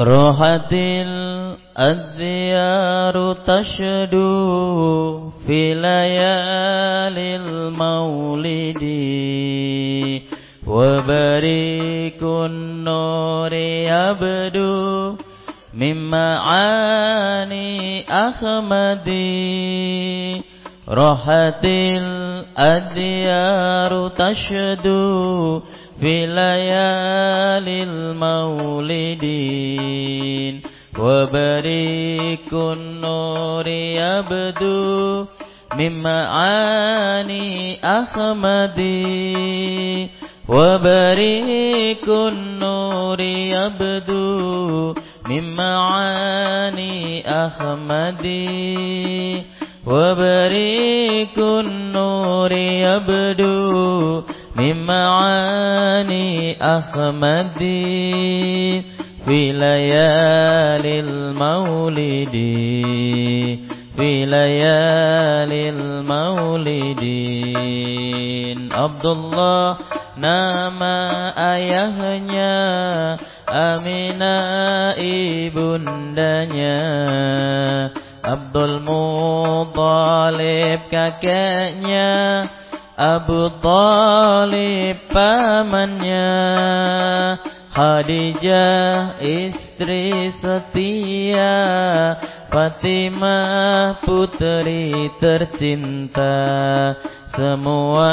روحت الديار تشدو في ليالي المولد. وبريك النور يبدو من معاني أحمدي راحت الأديار تشدو في ليالي المولدين. وبريك النور يبدو من معاني أحمدي. وبريك النور يبدو من معاني أحمدي. وبريك النور يبدو من معاني أحمدي في ليالي المولد في ليالي المولد عبد الله nama ayahnya Aminah ibundanya Abdul Muttalib kakeknya Abu Talib pamannya Khadijah istri setia Fatimah putri tercinta. Semua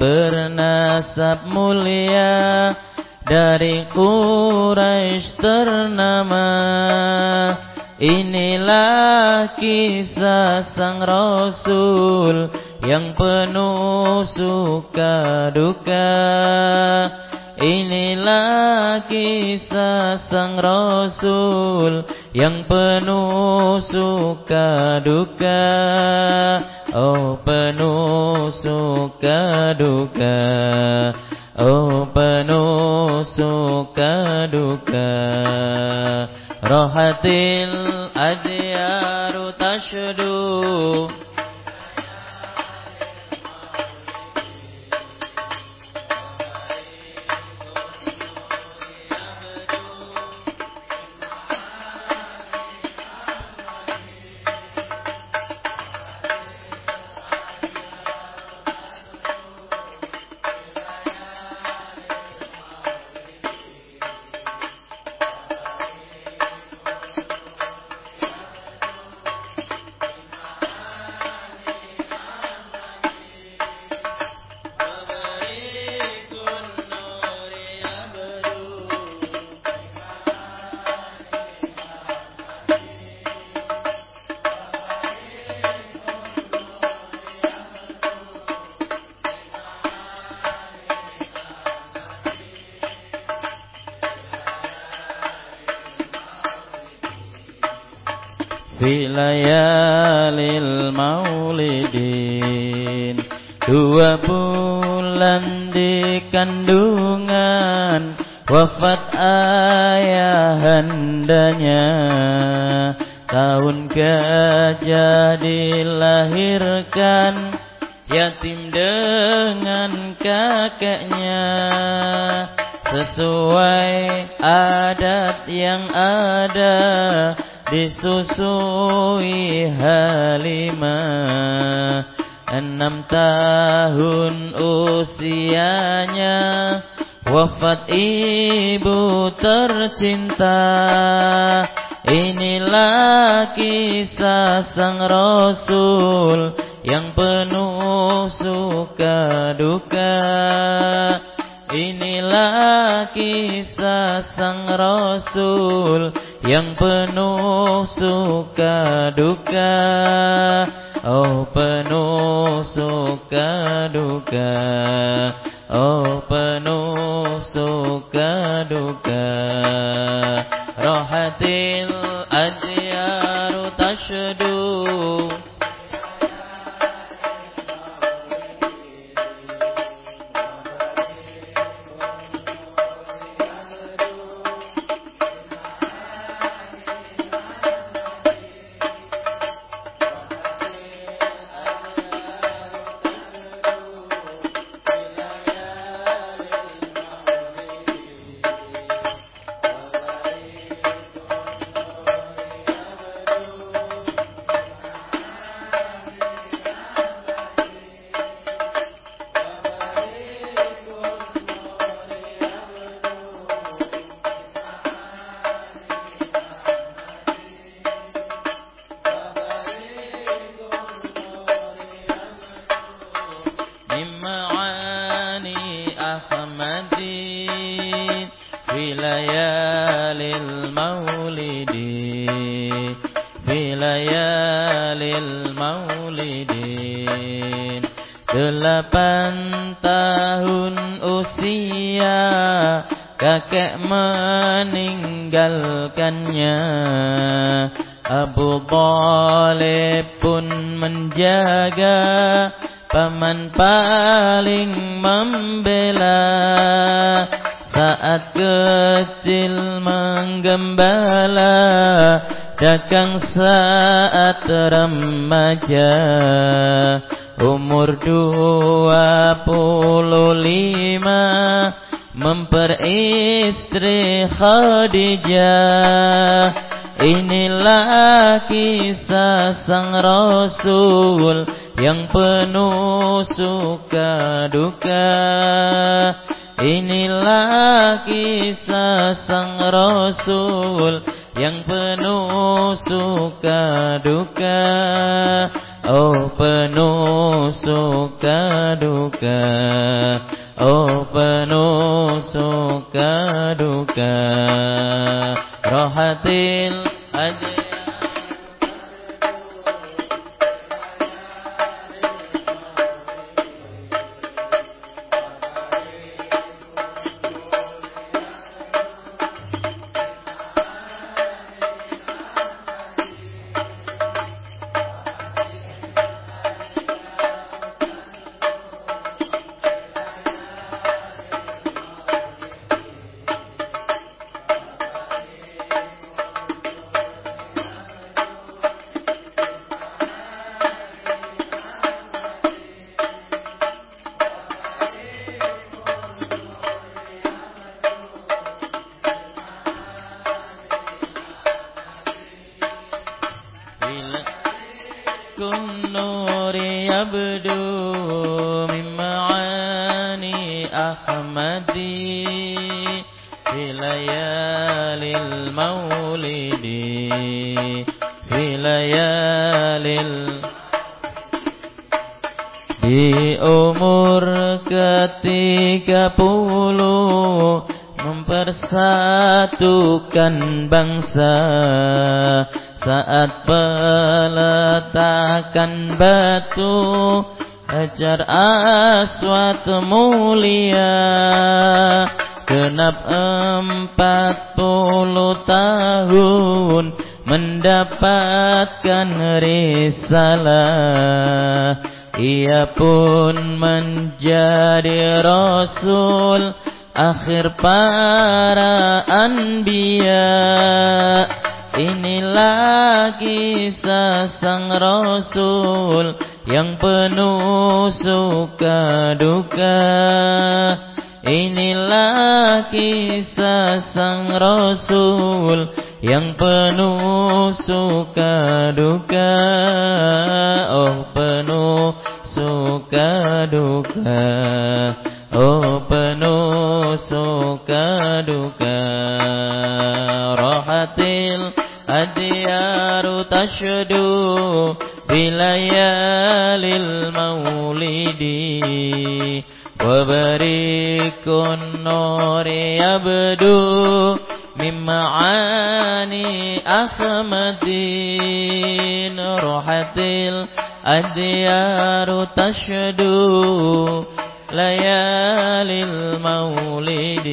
bernasab mulia dari Quraisy ternama. Inilah kisah sang Rasul yang penuh suka duka Inilah kisah sang Rasul. Yang penuh suka duka Oh penuh suka duka Oh penuh suka duka. Rahatil adyaru tashdu Rasul yang penuh Abidin Delapan tahun usia Kakek meninggalkannya. Abu Talib pun menjaga Paman paling membela. Saat kecil menggembala Dagang saat remaja Umur dua puluh lima Memperistri Khadijah Inilah kisah sang Rasul yang penuh suka duka. Inilah kisah sang Rasul yang penuh suka duka. Oh penuh suka duka. Oh penuh suka duka. Rohatil aja akhir para Rahatil adyaru tashdu ليالي المولد.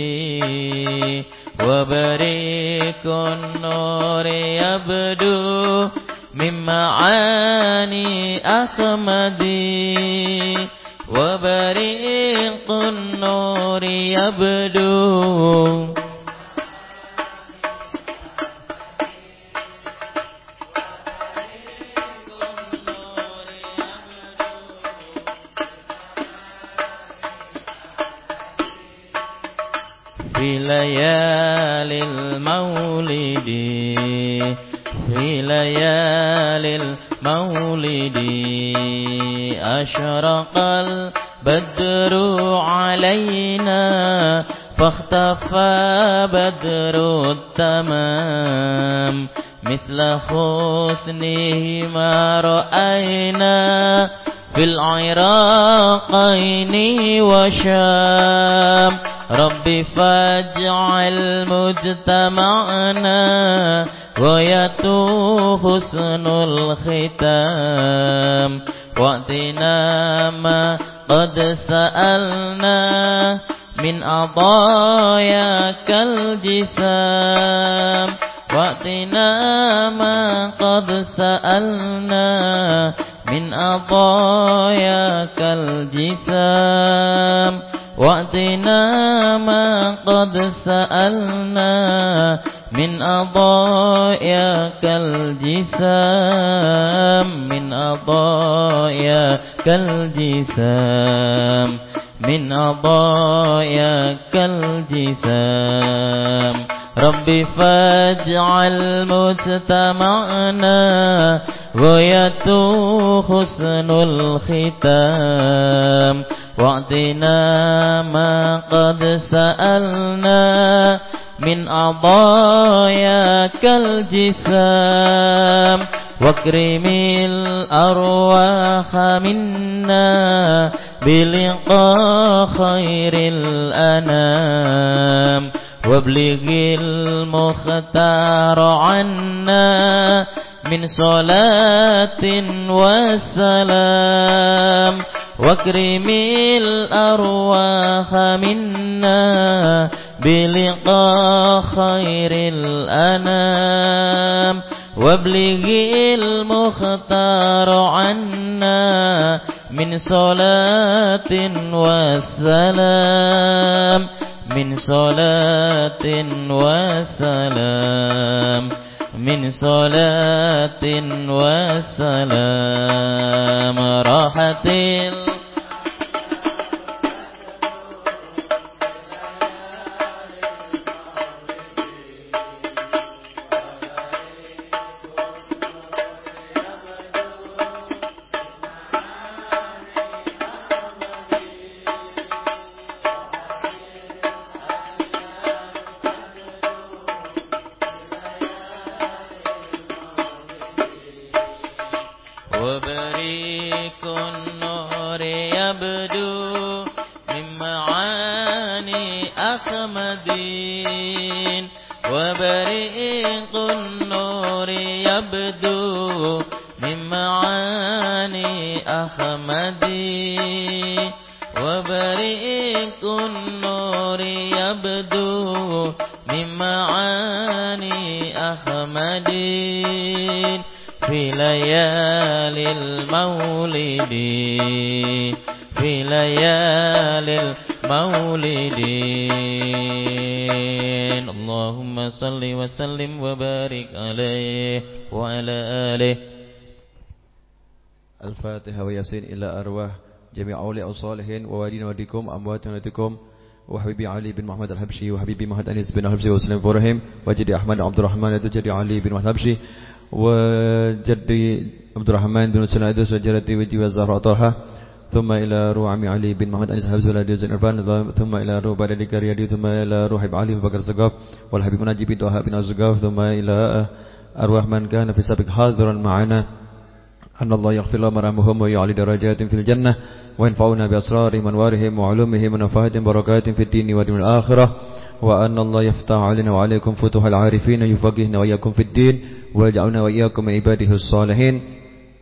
وبريك النور يبدو من معاني أحمد. وبريق النور يبدو ليالي المولد. في ليالي المولد أشرق البدر علينا فاختفى بدر التمام. مثل حسنه ما رأينا في العراقين وشام. رب فاجعل مجتمعنا غايته حسن الختام. وأتنا ما قد سألنا من عطاياك الجسام. وأتنا ما قد سألنا من عطاياك الجسام وأتنا ما قد سألنا من أضاياك الجسام من أضاياك الجسام من أضاياك الجسام ربي فاجعل مجتمعنا غايته حسن الختام. واعطنا ما قد سألنا من أعضاياك الجسام. واكرم الأرواح منا بلقاء خير الأنام. وابلغ المختار عنا من صلاة وسلام واكرم الأرواح منا بلقاء خير الأنام وابلغ المختار عنا من صلاة وسلام من صلاة وسلام. من صلاة وسلام. راحة ياسين إلى أرواح جميع أولياء الصالحين ووالدين والديكم أموات ولدكم وحبيبي علي بن محمد الحبشي وحبيبي محمد أنيس بن الحبشي وسلم إبراهيم وجدي أحمد عبد الرحمن وجدي علي بن محمد الحبشي وجدي عبد الرحمن بن سلمة إدريس وجدي وزهراء ثم إلى روح عمي علي بن محمد أنيس الحبشي ولا زين إرفان ثم إلى روح بعد ريادي ثم إلى روح علي بن بكر الزقاف والحبيب ناجي بن طه بن الزقاف ثم إلى أرواح من كان في سابق حاضرا معنا. أن الله يغفر لهم ورحمهم ويعلي درجات في الجنة وينفعنا بأسرارهم وأنوارهم وعلومهم ونفاهات بركات في الدين والدين الآخرة وأن الله يفتح علينا وعليكم فتوح العارفين يفقهنا وإياكم في الدين ويجعلنا وإياكم عباده الصالحين.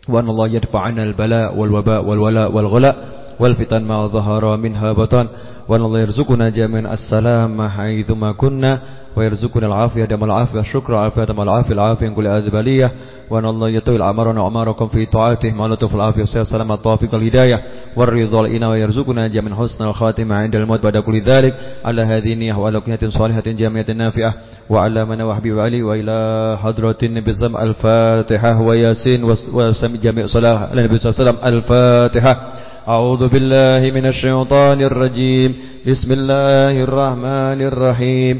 وأن الله يدفع عنا البلاء والوباء والولاء والغلاء والفتن ما ظهر منها بطن وأن الله يرزقنا جميعا السلام حيثما كنا ويرزقنا العافية دم العافية الشكر عافية دم العافية العافية كل أذبالية وأن الله يطول أعمارنا وأعماركم في طاعته. مع لطف العافية والسلام السلامة التوفيق الهداية والرضا لنا ويرزقنا جميع حسن الخاتمة عند الموت بعد كل ذلك. على هذه النية وعلى كنية صالحة جامعة نافعة. وعلى من وحبيب علي وإلى حضرة النبي صلى الفاتحة وياسين وسمي جميع صلاة النبي صلى الله عليه وسلم الفاتحة. أعوذ بالله من الشيطان الرجيم. بسم الله الرحمن الرحيم.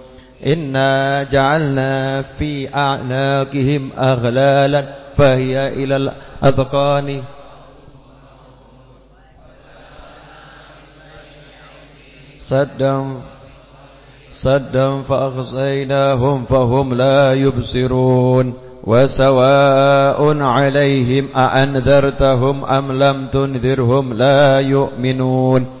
إنا جعلنا في أعناقهم أغلالا فهي إلى الأذقان سدا سدا فأغصيناهم فهم لا يبصرون وسواء عليهم أأنذرتهم أم لم تنذرهم لا يؤمنون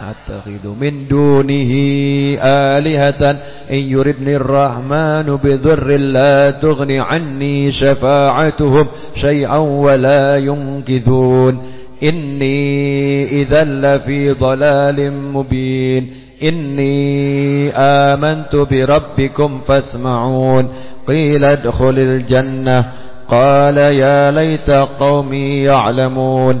أتخذ من دونه آلهة. إن يردني الرحمن بذر لا تغني عني شفاعتهم شيئا ولا ينكثون. إني إذا لفي ضلال مبين. إني آمنت بربكم فاسمعون. قيل ادخل الجنة. قال يا ليت قومي يعلمون.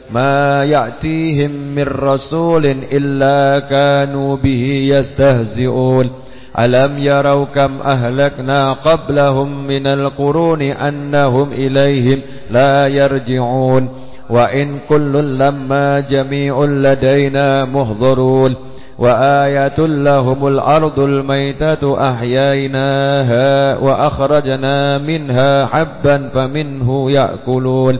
ما يأتيهم من رسول إلا كانوا به يستهزئون. ألم يروا كم أهلكنا قبلهم من القرون أنهم إليهم لا يرجعون. وإن كل لما جميع لدينا مهضرون. وآية لهم الأرض الميتة أحييناها وأخرجنا منها حبا فمنه يأكلون.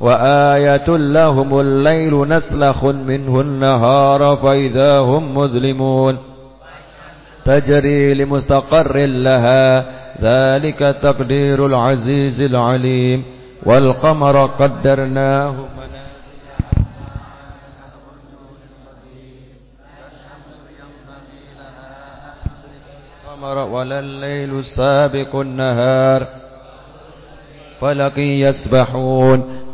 وآية لهم الليل نسلخ منه النهار فإذا هم مظلمون. تجري لمستقر لها ذلك تقدير العزيز العليم. والقمر قدرناه ولا الليل سابق النهار فلقي يسبحون.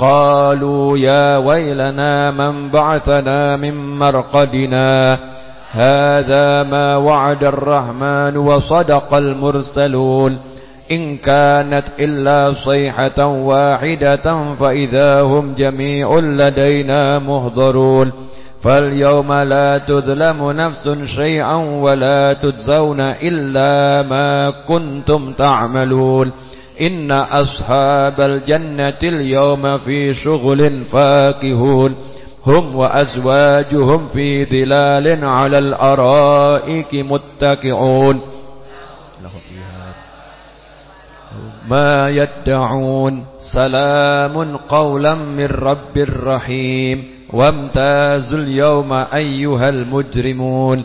قالوا يا ويلنا من بعثنا من مرقدنا. هذا ما وعد الرحمن وصدق المرسلون. إن كانت إلا صيحة واحدة فإذا هم جميع لدينا مهضرون. فاليوم لا تظلم نفس شيئا ولا تجزون إلا ما كنتم تعملون. إن أصحاب الجنة اليوم في شغل فاكهون. هم وأزواجهم في ظلال على الأرائك متكئون. ما يدعون. سلام قولا من رب رحيم. وامتازوا اليوم أيها المجرمون.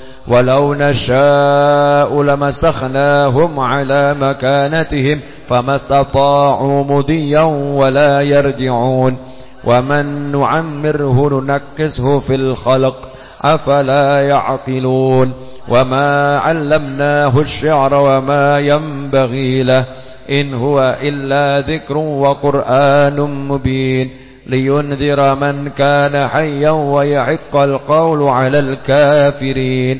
ولو نشاء لمسخناهم على مكانتهم فما استطاعوا مضيا ولا يرجعون ومن نعمره ننكسه في الخلق أفلا يعقلون وما علمناه الشعر وما ينبغي له إن هو إلا ذكر وقرآن مبين لينذر من كان حيا ويحق القول على الكافرين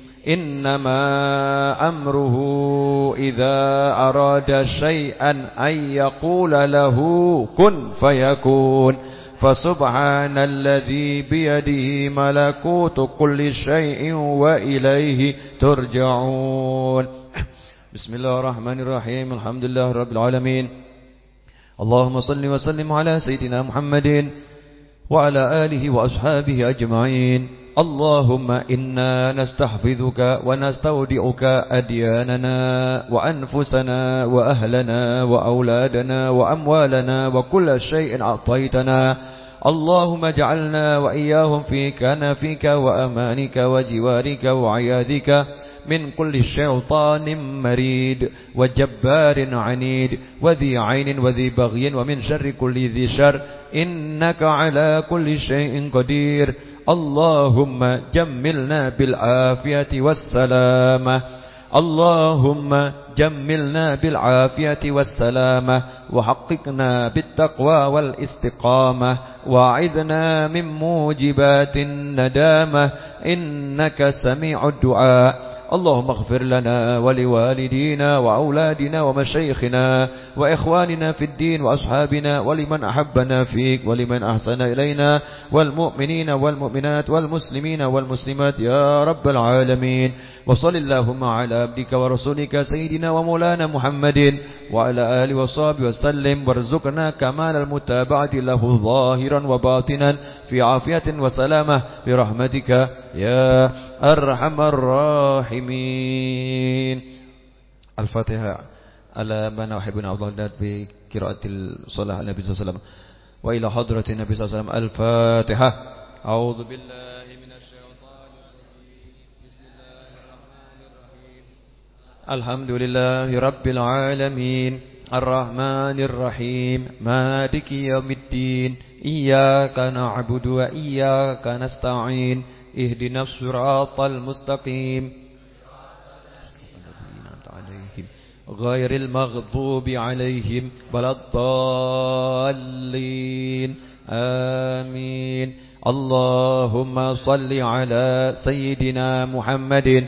إنما أمره إذا أراد شيئا أن يقول له كن فيكون. فسبحان الذي بيده ملكوت كل شيء وإليه ترجعون. بسم الله الرحمن الرحيم. الحمد لله رب العالمين. اللهم صل وسلم على سيدنا محمد وعلى آله وأصحابه أجمعين. اللهم إنا نستحفظك ونستودعك أدياننا وأنفسنا وأهلنا وأولادنا وأموالنا وكل شيء أعطيتنا. اللهم اجعلنا وإياهم في كنفك وأمانك وجوارك وعياذك من كل شيطان مريد وجبار عنيد وذي عين وذي بغي ومن شر كل ذي شر. إنك على كل شيء قدير. اللهم جملنا بالعافية والسلامة اللهم جملنا بالعافية والسلامة وحققنا بالتقوى والاستقامة. وعذنا من موجبات الندامة. إنك سميع الدعاء. اللهم اغفر لنا ولوالدينا وأولادنا ومشايخنا وإخواننا في الدين وأصحابنا ولمن أحبنا فيك ولمن أحسن إلينا والمؤمنين والمؤمنات والمسلمين والمسلمات يا رب العالمين وصل اللهم على عبدك ورسولك سيدنا ومولانا محمد وعلى آله وصحبه وسلم. وارزقنا كمال المتابعة له ظاهرا وباطنا في عافية وسلامة برحمتك يا أرحم الراحمين. الفاتحة على من أحبنا الله بقراءة الصلاة على النبي صلى الله عليه وسلم وإلى حضرة النبي صلى الله عليه وسلم. الفاتحة. أعوذ بالله من الشيطان الرجيم بسم الله الرحمن الرحيم الحمد لله رب العالمين الرحمن الرحيم مالك يوم الدين إياك نعبد وإياك نستعين اهدنا الصراط المستقيم غير المغضوب عليهم ولا الضالين آمين اللهم صل على سيدنا محمد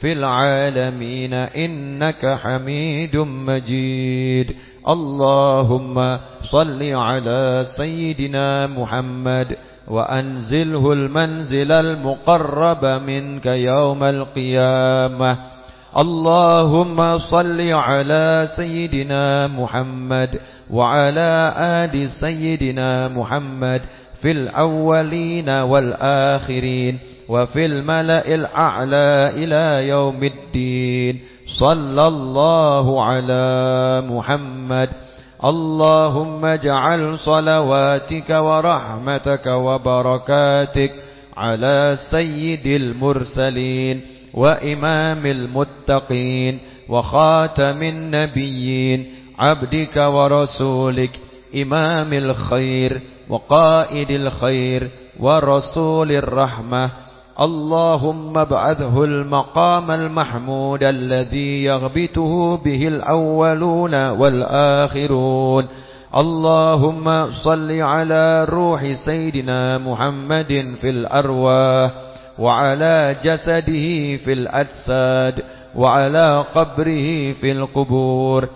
في العالمين إنك حميد مجيد. اللهم صل على سيدنا محمد وأنزله المنزل المقرب منك يوم القيامة. اللهم صل على سيدنا محمد وعلى آل سيدنا محمد في الأولين والآخرين. وفي الملأ الأعلى إلى يوم الدين. صلى الله على محمد. اللهم اجعل صلواتك ورحمتك وبركاتك على سيد المرسلين وإمام المتقين وخاتم النبيين عبدك ورسولك إمام الخير وقائد الخير ورسول الرحمة. اللهم ابعثه المقام المحمود الذي يغبته به الأولون والآخرون. اللهم صل على روح سيدنا محمد في الأرواح وعلى جسده في الأجساد وعلى قبره في القبور.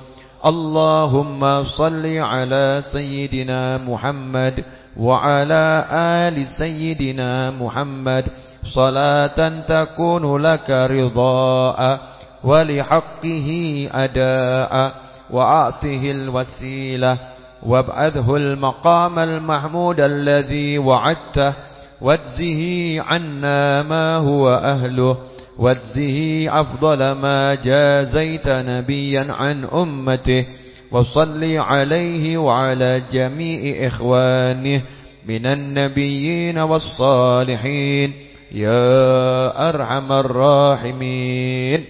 اللهم صل على سيدنا محمد وعلى آل سيدنا محمد. صلاة تكون لك رضاء ولحقه أداء وأعطه الوسيلة وابعثه المقام المحمود الذي وعدته واجزه عنا ما هو أهله واجزه أفضل ما جازيت نبيا عن أمته وصل عليه وعلى جميع إخوانه من النبيين والصالحين يا أرحم الراحمين.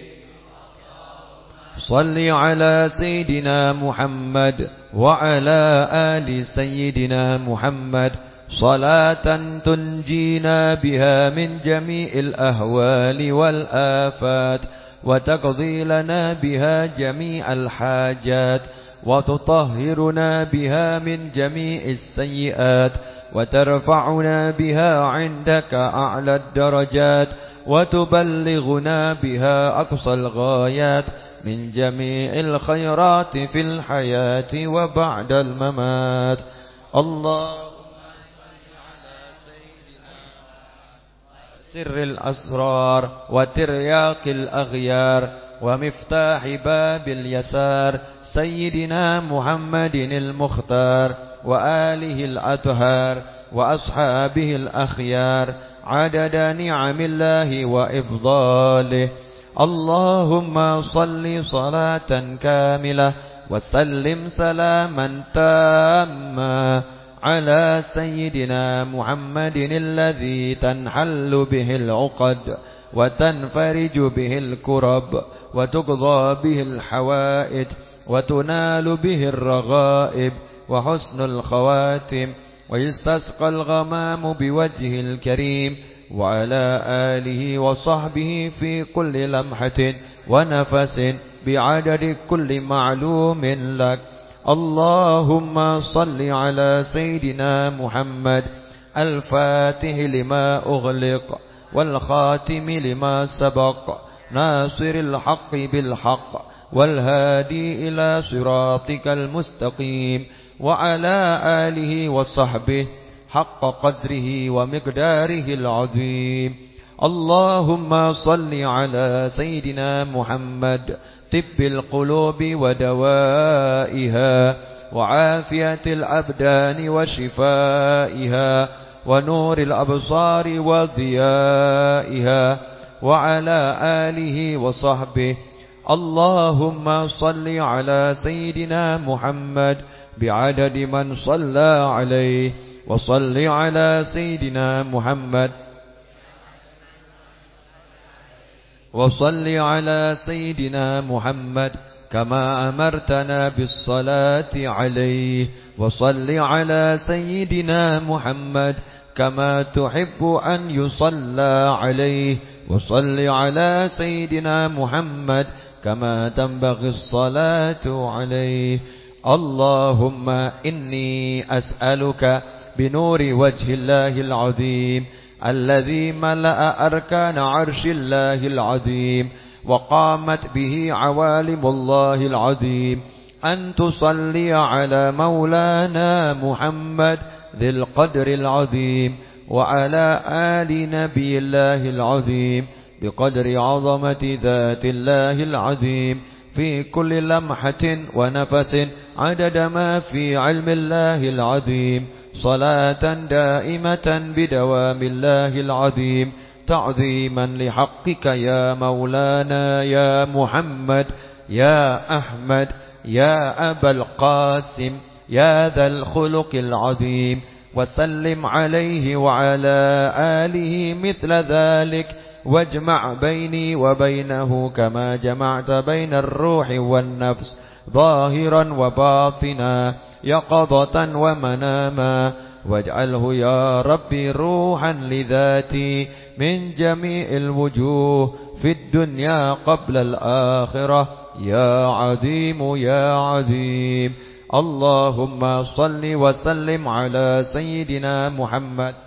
صل على سيدنا محمد وعلى آل سيدنا محمد. صلاة تنجينا بها من جميع الأهوال والآفات وتقضي لنا بها جميع الحاجات وتطهرنا بها من جميع السيئات وترفعنا بها عندك أعلى الدرجات وتبلغنا بها أقصى الغايات من جميع الخيرات في الحياة وبعد الممات. الله سر الأسرار وترياق الأغيار ومفتاح باب اليسار سيدنا محمد المختار. وآله الأطهار وأصحابه الأخيار عدد نعم الله وإفضاله. اللهم صل صلاة كاملة وسلم سلاما تاما على سيدنا محمد الذي تنحل به العقد وتنفرج به الكرب وتقضى به الحوائج وتنال به الرغائب وحسن الخواتم ويستسقى الغمام بوجه الكريم وعلى آله وصحبه في كل لمحة ونفس بعدد كل معلوم لك. اللهم صل على سيدنا محمد الفاتح لما أغلق والخاتم لما سبق ناصر الحق بالحق والهادي إلى صراطك المستقيم. وعلى آله وصحبه حق قدره ومقداره العظيم. اللهم صل على سيدنا محمد طب القلوب ودوائها وعافية الأبدان وشفائها ونور الأبصار وضيائها وعلى آله وصحبه. اللهم صل على سيدنا محمد بعدد من صلى عليه. وصل على سيدنا محمد. وصل على سيدنا محمد كما أمرتنا بالصلاة عليه. وصل على سيدنا محمد كما تحب أن يصلى عليه. وصل على سيدنا محمد كما تنبغي الصلاة عليه. اللهم إني أسألك بنور وجه الله العظيم الذي ملأ أركان عرش الله العظيم وقامت به عوالم الله العظيم أن تصلي على مولانا محمد ذي القدر العظيم وعلى آل نبي الله العظيم بقدر عظمة ذات الله العظيم في كل لمحة ونفس عدد ما في علم الله العظيم صلاة دائمة بدوام الله العظيم تعظيما لحقك يا مولانا يا محمد يا أحمد يا أبا القاسم يا ذا الخلق العظيم وسلم عليه وعلى آله مثل ذلك. واجمع بيني وبينه كما جمعت بين الروح والنفس ظاهرا وباطنا يقظة ومناما. واجعله يا ربي روحا لذاتي من جميع الوجوه في الدنيا قبل الآخرة. يا عظيم يا عظيم. اللهم صل وسلم على سيدنا محمد.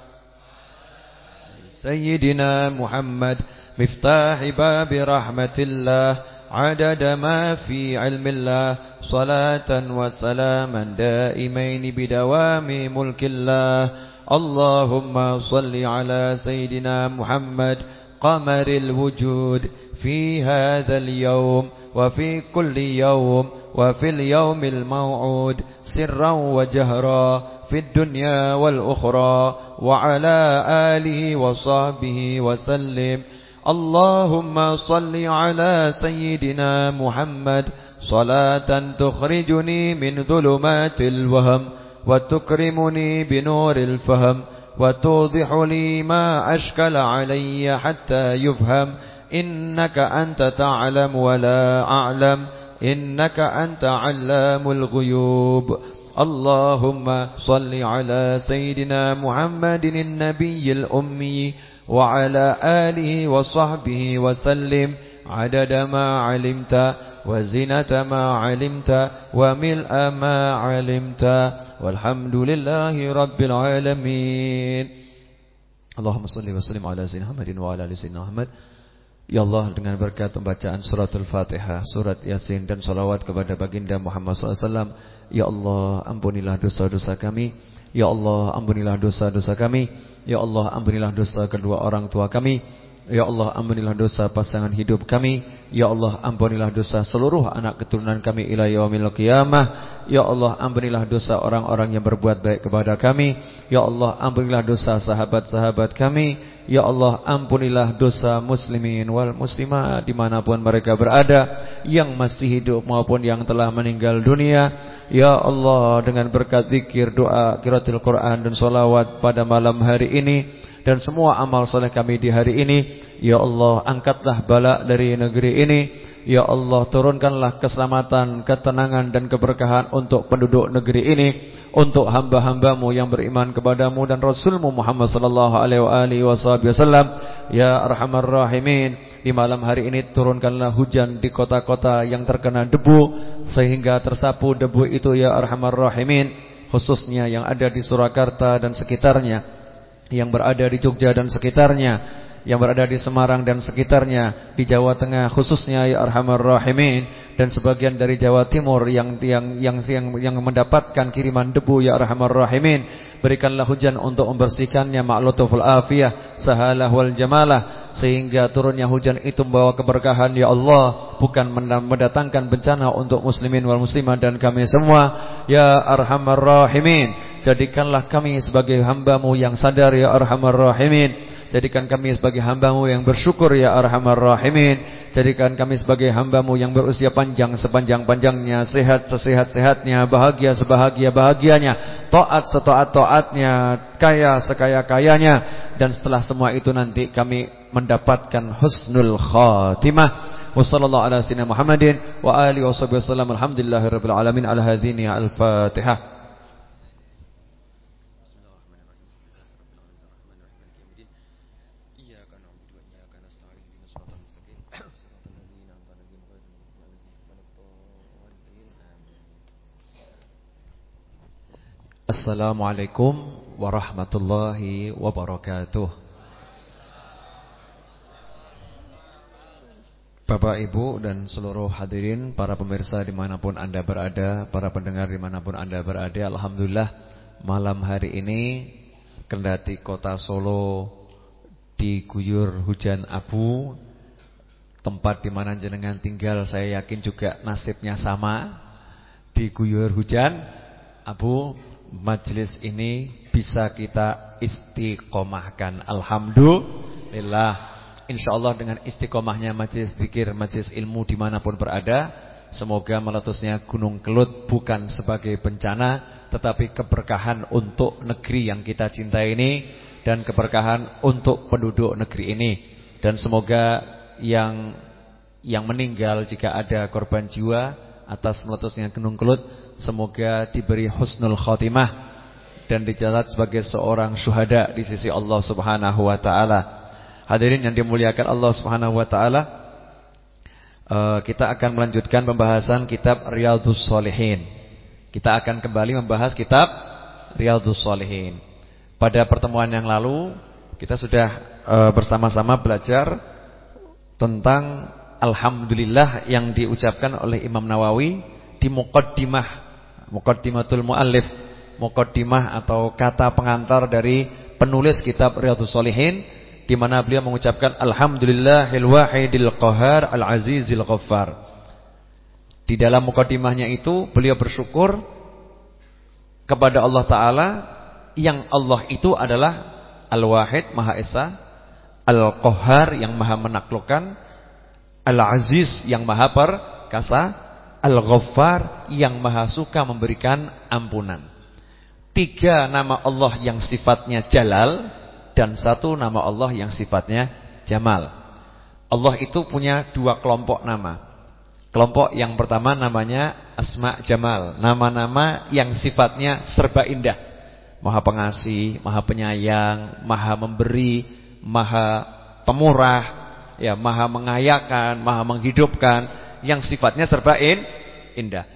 سيدنا محمد مفتاح باب رحمة الله عدد ما في علم الله صلاة وسلاما دائمين بدوام ملك الله. اللهم صل على سيدنا محمد قمر الوجود في هذا اليوم وفي كل يوم وفي اليوم الموعود سرا وجهرا. في الدنيا والأخرى وعلى آله وصحبه وسلم. اللهم صل على سيدنا محمد. صلاة تخرجني من ظلمات الوهم وتكرمني بنور الفهم وتوضح لي ما أشكل علي حتى يفهم. إنك أنت تعلم ولا أعلم. إنك أنت علام الغيوب. اللهم صل على سيدنا محمد النبي الأمي وعلى آله وصحبه وسلم عدد ما علمت وزنة ما علمت وملء ما علمت والحمد لله رب العالمين اللهم صل وسلم على سيدنا محمد وعلى آل سيدنا محمد Ya Allah dengan berkat pembacaan suratul Fatihah, surat Yasin dan salawat kepada baginda Muhammad SAW Ya Allah ampunilah dosa-dosa kami. Ya Allah ampunilah dosa-dosa kami. Ya Allah ampunilah dosa kedua orang tua kami Ya Allah ampunilah dosa pasangan hidup kami. Ya Allah ampunilah dosa seluruh anak keturunan kami ila yaumil qiyamah. Ya Allah ampunilah dosa orang-orang yang berbuat baik kepada kami. Ya Allah ampunilah dosa sahabat-sahabat kami. Ya Allah ampunilah dosa muslimin wal muslimah di mana pun mereka berada Yang masih hidup maupun yang telah meninggal dunia. Ya Allah dengan berkat zikir, doa, kiratul Quran dan salawat pada malam hari ini dan semua amal soleh kami di hari ini. Ya Allah, angkatlah bala dari negeri ini. Ya Allah, turunkanlah keselamatan, ketenangan dan keberkahan untuk penduduk negeri ini, untuk hamba-hambamu yang beriman kepadamu dan Rasulmu Muhammad sallallahu alaihi wasallam. Ya Arhamar Rahimin, di malam hari ini turunkanlah hujan di kota-kota yang terkena debu sehingga tersapu debu itu ya Arhamar Rahimin, khususnya yang ada di Surakarta dan sekitarnya yang berada di Jogja dan sekitarnya, yang berada di Semarang dan sekitarnya, di Jawa Tengah khususnya ya Arhamar Rahimin dan sebagian dari Jawa Timur yang yang yang yang, yang mendapatkan kiriman debu ya Arhamar Rahimin, berikanlah hujan untuk membersihkannya ma'lutuful afiyah, sahalah wal jamalah sehingga turunnya hujan itu membawa keberkahan ya Allah. Bukan mendatangkan bencana untuk muslimin wal muslimah dan kami semua ya arhamar rahimin Jadikanlah kami sebagai hambamu yang sadar ya arhamar rahimin. Jadikan kami sebagai hambamu yang bersyukur ya arhamar rahimin. Jadikan kami sebagai hambamu yang berusia panjang sepanjang-panjangnya Sehat sesehat-sehatnya Bahagia sebahagia-bahagianya To'at seto'at-to'atnya Kaya sekaya-kayanya Dan setelah semua itu nanti kami mendapatkan husnul khatimah. Wassalamualaikum ala Muhammadin Wa alihi wa sallam. Alhamdulillahirabbil alamin Al hadhini al-fatihah Assalamualaikum warahmatullahi wabarakatuh. Bapak Ibu dan seluruh hadirin Para pemirsa di mana pun anda berada Para pendengar di mana pun anda berada Alhamdulillah malam hari ini Kendati kota Solo Diguyur hujan abu Tempat di mana jenengan tinggal Saya yakin juga nasibnya sama Diguyur hujan abu Majlis ini bisa kita istiqomahkan. Alhamdulillah. InsyaAllah dengan istiqomahnya majlis zikir, majlis ilmu di mana pun berada Semoga meletusnya gunung kelut bukan sebagai bencana Tetapi keberkahan untuk negeri yang kita cintai ini Dan keberkahan untuk penduduk negeri ini. Dan semoga yang yang meninggal jika ada korban jiwa Atas meletusnya gunung kelut Semoga diberi husnul khotimah dan dicatat sebagai seorang syuhada di sisi Allah Subhanahu wa taala. Hadirin yang dimuliakan Allah Subhanahu wa taala, eh, kita akan melanjutkan pembahasan kitab Riyadhus Shalihin. Kita akan kembali membahas kitab Riyadhus Shalihin. Pada pertemuan yang lalu kita sudah eh, bersama-sama belajar tentang alhamdulillah yang diucapkan oleh Imam Nawawi di muqaddimah Muqaddimatul muallif, muqaddimah atau kata pengantar dari penulis kitab Riyadhus Shalihin di mana beliau mengucapkan alhamdulillahil wahidil qahar al azizil ghaffar. Di dalam muqaddimahnya itu beliau bersyukur kepada Allah taala yang Allah itu adalah Al-Wahid Maha Esa, Al-Qahhar yang Maha menaklukkan, Al-Aziz yang Maha perkasa, Al-Ghaffar yang maha suka memberikan ampunan. tiga nama Allah yang sifatnya Jalal dan satu nama Allah yang sifatnya Jamal. Allah itu punya dua kelompok nama. Kelompok yang pertama namanya Asma Jamal, nama-nama yang sifatnya serba indah. Maha pengasih, maha penyayang, maha memberi, maha pemurah, ya, maha mengayakan, maha menghidupkan, yang sifatnya serba in, indah.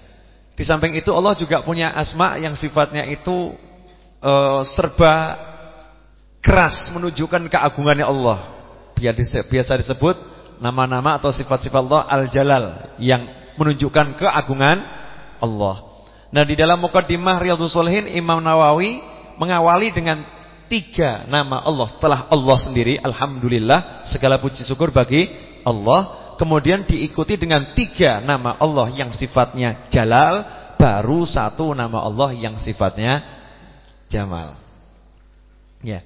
Di samping itu Allah juga punya asma yang sifatnya itu uh, serba keras menunjukkan keagungannya Allah. Biasa disebut nama-nama atau sifat-sifat Allah Al-Jalal yang menunjukkan keagungan Allah. Nah, di dalam Muqaddimah Riyadhus Shalihin Imam Nawawi mengawali dengan tiga nama Allah setelah Allah sendiri. Alhamdulillah, segala puji syukur bagi Allah kemudian diikuti dengan tiga nama Allah yang sifatnya Jalal, baru satu nama Allah yang sifatnya Jamal. Ya.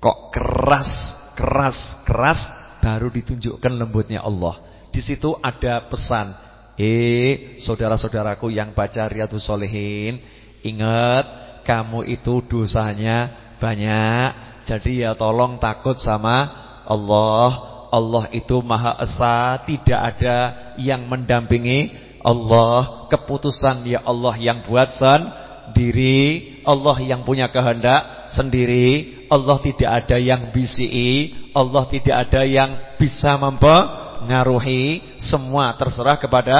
Kok keras, keras, keras baru ditunjukkan lembutnya Allah. Di situ ada pesan. Eh, saudara-saudaraku yang baca Riyadhus Shalihin, ingat kamu itu dosanya banyak. Jadi ya tolong takut sama Allah Allah itu Maha Esa, tidak ada yang mendampingi Allah. Keputusan ya Allah yang buat sendiri, Allah yang punya kehendak sendiri. Allah tidak ada yang bisi, Allah tidak ada yang bisa mempengaruhi. Semua terserah kepada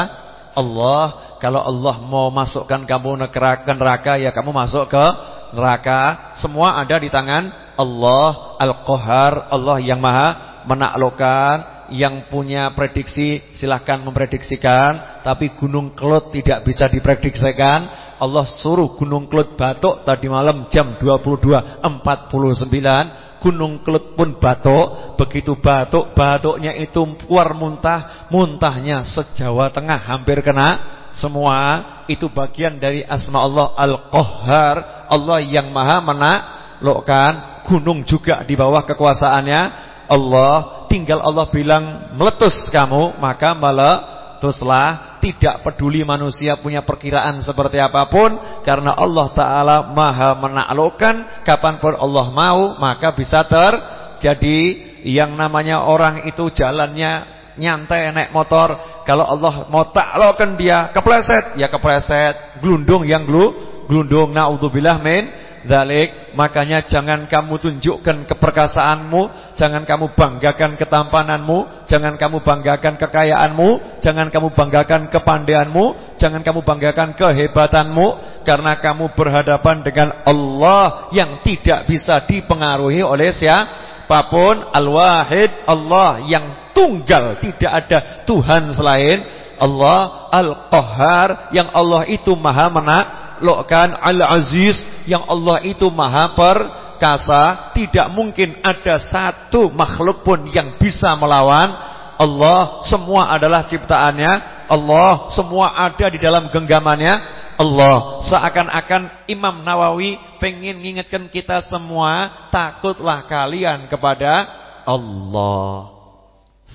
Allah. Kalau Allah mau masukkan kamu ke neraka, ya kamu masuk ke neraka. Semua ada di tangan Allah Al-Qahar, Allah yang Maha menaklukkan yang punya prediksi silahkan memprediksikan tapi gunung Kelut tidak bisa diprediksikan. Allah suruh gunung Kelut batuk tadi malam jam 22.49 gunung Kelut pun batuk begitu batuk batuknya itu keluar muntah muntahnya sejawa tengah hampir kena. Semua itu bagian dari asma Allah Al-Qahhar Allah yang maha menaklukkan. Gunung juga di bawah kekuasaannya Allah tinggal Allah bilang meletus kamu maka meletuslah. Tidak peduli manusia punya perkiraan seperti apa pun karena Allah taala Maha menaklukkan. Kapan pun Allah mau maka bisa terjadi yang namanya orang itu jalannya nyantai naik motor. Kalau Allah mau taklukkan dia kepleset. Ya kepleset. Glundung yang glu glundung. Naudzubillah min Dalik, makanya jangan kamu tunjukkan keperkasaanmu, jangan kamu banggakan ketampananmu, jangan kamu banggakan kekayaanmu, jangan kamu banggakan kepandaianmu, jangan kamu banggakan kehebatanmu, karena kamu berhadapan dengan Allah yang tidak bisa dipengaruhi oleh siapa pun, Al-Wahid, Allah yang tunggal, tidak ada Tuhan selain Allah, Al-Qahhar, yang Allah itu maha menak menaklukkan. Al-Aziz yang Allah itu maha perkasa. Tidak mungkin ada satu makhluk pun yang bisa melawan Allah. Semua adalah ciptaannya. Allah semua ada di dalam genggamannya. Allah seakan-akan Imam Nawawi pengen mengingatkan kita semua takutlah kalian kepada Allah.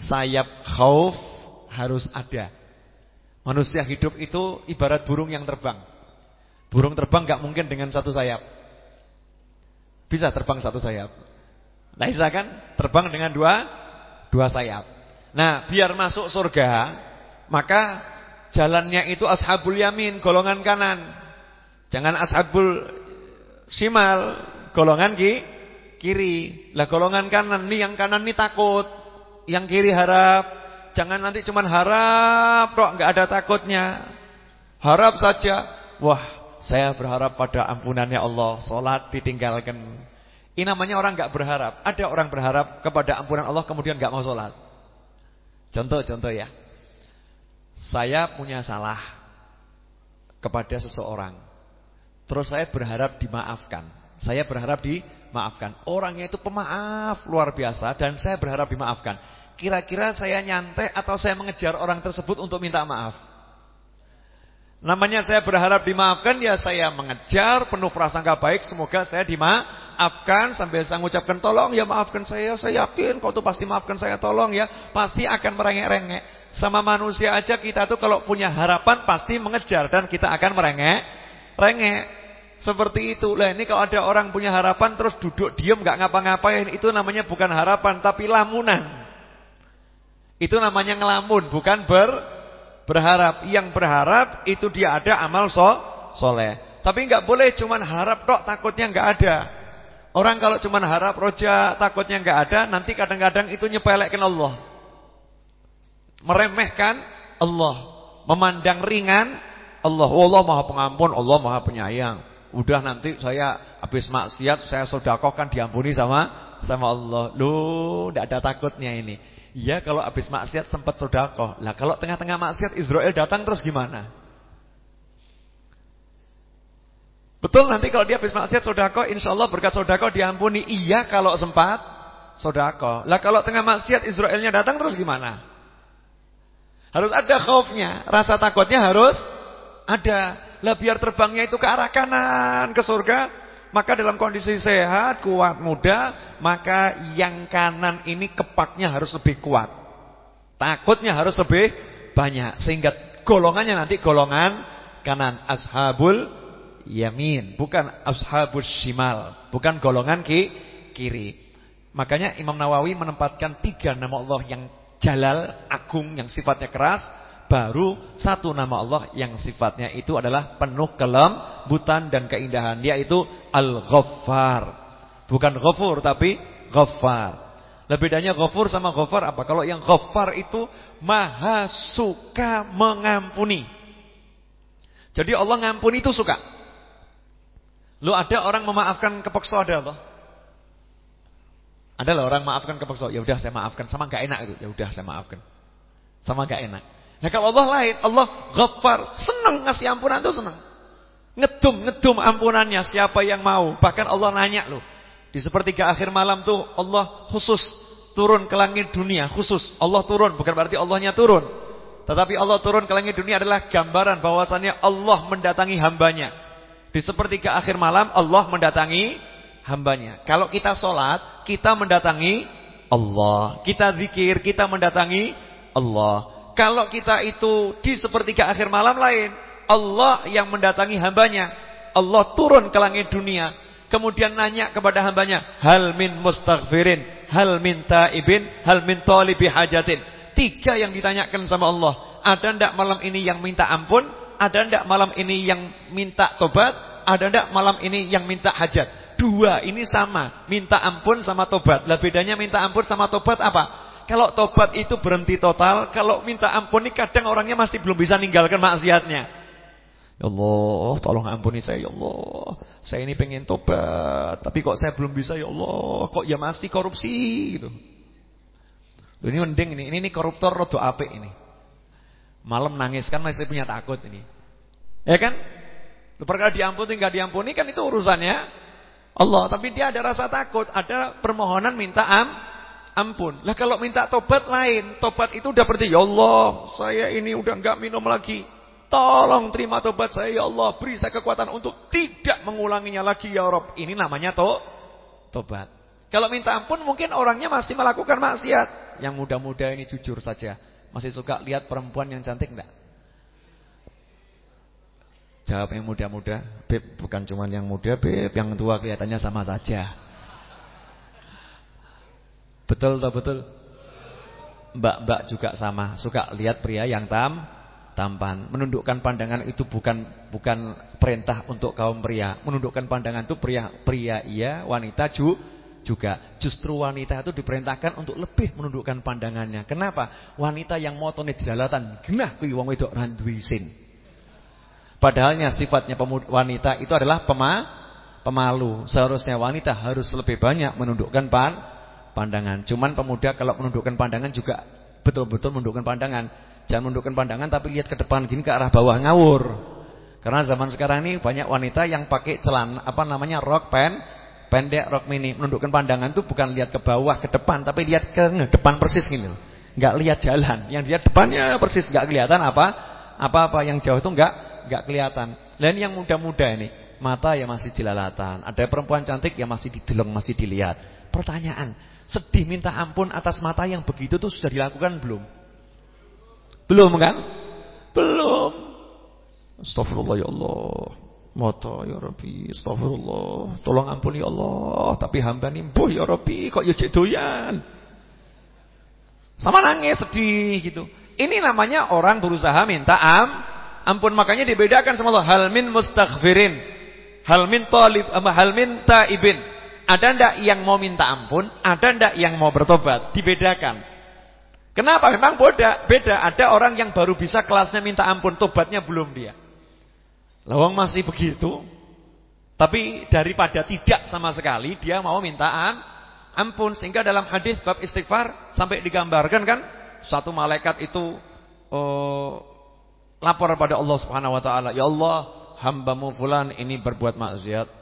Sayap khauf harus ada Manusia hidup itu ibarat burung yang terbang Burung terbang gak mungkin dengan satu sayap. Bisa terbang satu sayap. Nah, bisa kan? Terbang dengan dua dua sayap. Nah, biar masuk surga, maka jalannya itu ashabul yamin, golongan kanan. Jangan ashabul simal, golongan ki, kiri. Lah golongan kanan nih yang kanan nih takut, yang kiri harap. Jangan nanti cuman harap kok nggak ada takutnya. Harap saja. Wah, saya berharap pada ampunannya Allah Sholat ditinggalkan. Ini namanya orang gak berharap. Ada orang berharap kepada ampunan Allah Kemudian gak mau sholat. Contoh-contoh ya. Saya punya salah Kepada seseorang. Terus saya berharap dimaafkan. Saya berharap dimaafkan. Orangnya itu pemaaf luar biasa Dan saya berharap dimaafkan Kira-kira saya nyantai atau saya mengejar orang tersebut untuk minta maaf Namanya saya berharap dimaafkan ya saya mengejar penuh prasangka baik semoga saya dimaafkan sambil saya mengucapkan tolong ya maafkan saya saya yakin kau tuh pasti maafkan saya tolong ya pasti akan merengek-rengek sama manusia aja kita tuh kalau punya harapan pasti mengejar dan kita akan merengek rengek seperti itu. Lah ini kalau ada orang punya harapan terus duduk diam nggak ngapa-ngapain, itu namanya bukan harapan tapi lamunan. Itu namanya ngelamun, bukan ber berharap. Yang berharap itu dia ada amal so soleh. Tapi nggak boleh cuman harap tok takutnya nggak ada. Orang kalau cuman harap roja takutnya nggak ada, nanti kadang-kadang itu nyepelekkan Allah. Meremehkan Allah, memandang ringan Allah. Allah Maha Pengampun, Allah Maha Penyayang. Udah nanti saya habis maksiat saya sedekahkan diampuni sama sama Allah. Loh, tidak ada takutnya ini. Ya kalau habis maksiat sempat sedekah. Lah kalau tengah-tengah maksiat Israel datang terus gimana? Betul nanti kalau dia habis maksiat sedekah insyaallah berkat sedekah diampuni. Iya kalau sempat sedekah. Lah kalau tengah maksiat Israelnya datang terus gimana? Harus ada khaufnya, rasa takutnya harus ada. Lah biar terbangnya itu ke arah kanan ke surga, maka dalam kondisi sehat, kuat, muda, maka yang kanan ini kepaknya harus lebih kuat. Takutnya harus lebih banyak. Sehingga golongannya nanti golongan kanan. Ashabul yamin, bukan ashabul shimal, bukan golongan ki, kiri. Makanya Imam Nawawi menempatkan tiga nama Allah yang jalal, agung, yang sifatnya keras baru satu nama Allah yang sifatnya itu adalah penuh kelembutan dan keindahan yaitu Al-Ghaffar. Bukan Ghafur tapi Ghaffar. Nah bedanya Ghafur sama Ghaffar apa? Kalau yang Ghaffar itu maha suka mengampuni. Jadi Allah ngampuni itu suka. Lu ada orang memaafkan kepeksa ada Allah? Ada lah orang maafkan kepeksa. Ya udah saya maafkan sama enggak enak itu. Ya udah saya maafkan. Sama enggak enak. Nah kalau Allah lain, Allah ghaffar, senang ngasih ampunan itu senang. Ngedum, ngedum ampunannya siapa yang mau. Bahkan Allah nanya loh. Di sepertiga akhir malam tuh Allah khusus turun ke langit dunia, khusus. Allah turun, bukan berarti Allahnya turun. Tetapi Allah turun ke langit dunia adalah gambaran bahwasannya Allah mendatangi hambanya. Di sepertiga akhir malam Allah mendatangi hambanya. Kalau kita sholat, kita mendatangi Allah. Kita zikir, kita mendatangi Allah. Kalau kita itu di sepertiga akhir malam lain, Allah yang mendatangi hambanya. Allah turun ke langit dunia. Kemudian nanya kepada hambanya, hal min mustaghfirin, hal min taibin, hal min talibi hajatin. Tiga yang ditanyakan sama Allah. Ada ndak malam ini yang minta ampun? Ada ndak malam ini yang minta tobat? Ada ndak malam ini yang minta hajat? Dua ini sama, minta ampun sama tobat. Lah bedanya minta ampun sama tobat apa? Kalau tobat itu berhenti total, kalau minta ampun ini kadang orangnya masih belum bisa ninggalkan maksiatnya. Ya Allah, tolong ampuni saya ya Allah. Saya ini pengen tobat, tapi kok saya belum bisa ya Allah. Kok ya masih korupsi gitu. Ini mending ini, ini, ini koruptor rodo apik ini. Malam nangis kan masih punya takut ini. Ya kan? Perkara diampuni enggak diampuni kan itu urusannya Allah, tapi dia ada rasa takut, ada permohonan minta am ampun. Lah kalau minta tobat lain, tobat itu udah berarti ya Allah, saya ini udah enggak minum lagi. Tolong terima tobat saya ya Allah, beri saya kekuatan untuk tidak mengulanginya lagi ya Rob. Ini namanya to tobat. Kalau minta ampun mungkin orangnya masih melakukan maksiat. Yang muda-muda ini jujur saja, masih suka lihat perempuan yang cantik enggak? Jawab yang muda-muda, Beb, bukan cuma yang muda, Beb, yang tua kelihatannya sama saja. Betul atau betul? Mbak-mbak juga sama, suka lihat pria yang tam tampan. Menundukkan pandangan itu bukan bukan perintah untuk kaum pria. Menundukkan pandangan itu pria pria iya, wanita ju, juga. Justru wanita itu diperintahkan untuk lebih menundukkan pandangannya. Kenapa? Wanita yang motone jelalatan genah kuwi wong wedok ra sin. Padahalnya sifatnya wanita itu adalah pema, pemalu. Seharusnya wanita harus lebih banyak menundukkan pan pandangan. Cuman pemuda kalau menundukkan pandangan juga betul-betul menundukkan pandangan. Jangan menundukkan pandangan tapi lihat ke depan gini ke arah bawah ngawur. Karena zaman sekarang ini banyak wanita yang pakai celana apa namanya rok pen pendek rok mini. Menundukkan pandangan itu bukan lihat ke bawah ke depan tapi lihat ke depan persis gini Enggak lihat jalan. Yang lihat depannya persis enggak kelihatan apa apa-apa yang jauh itu enggak enggak kelihatan. Dan yang muda-muda ini mata ya masih jelalatan. Ada perempuan cantik yang masih dideleng, masih dilihat. Pertanyaan, Sedih minta ampun atas mata yang begitu tuh sudah dilakukan belum? Belum kan? Belum. Astagfirullah ya Allah. Moto ya Rabbi, astagfirullah, tolong ampuni ya Allah, tapi hamba ini mbuh ya Rabbi, kok ya cek doyan. Sama nangis sedih gitu. Ini namanya orang berusaha minta am, ampun makanya dibedakan sama Allah hal min mustaghfirin, hal min talib, hal min taibin. Ada ndak yang mau minta ampun, ada ndak yang mau bertobat, dibedakan. Kenapa? Memang beda, beda. Ada orang yang baru bisa kelasnya minta ampun, tobatnya belum dia. Lawang masih begitu. Tapi daripada tidak sama sekali dia mau minta ampun sehingga dalam hadis bab istighfar sampai digambarkan kan satu malaikat itu oh, lapor pada Allah Subhanahu wa taala, "Ya Allah, hambamu fulan ini berbuat maksiat."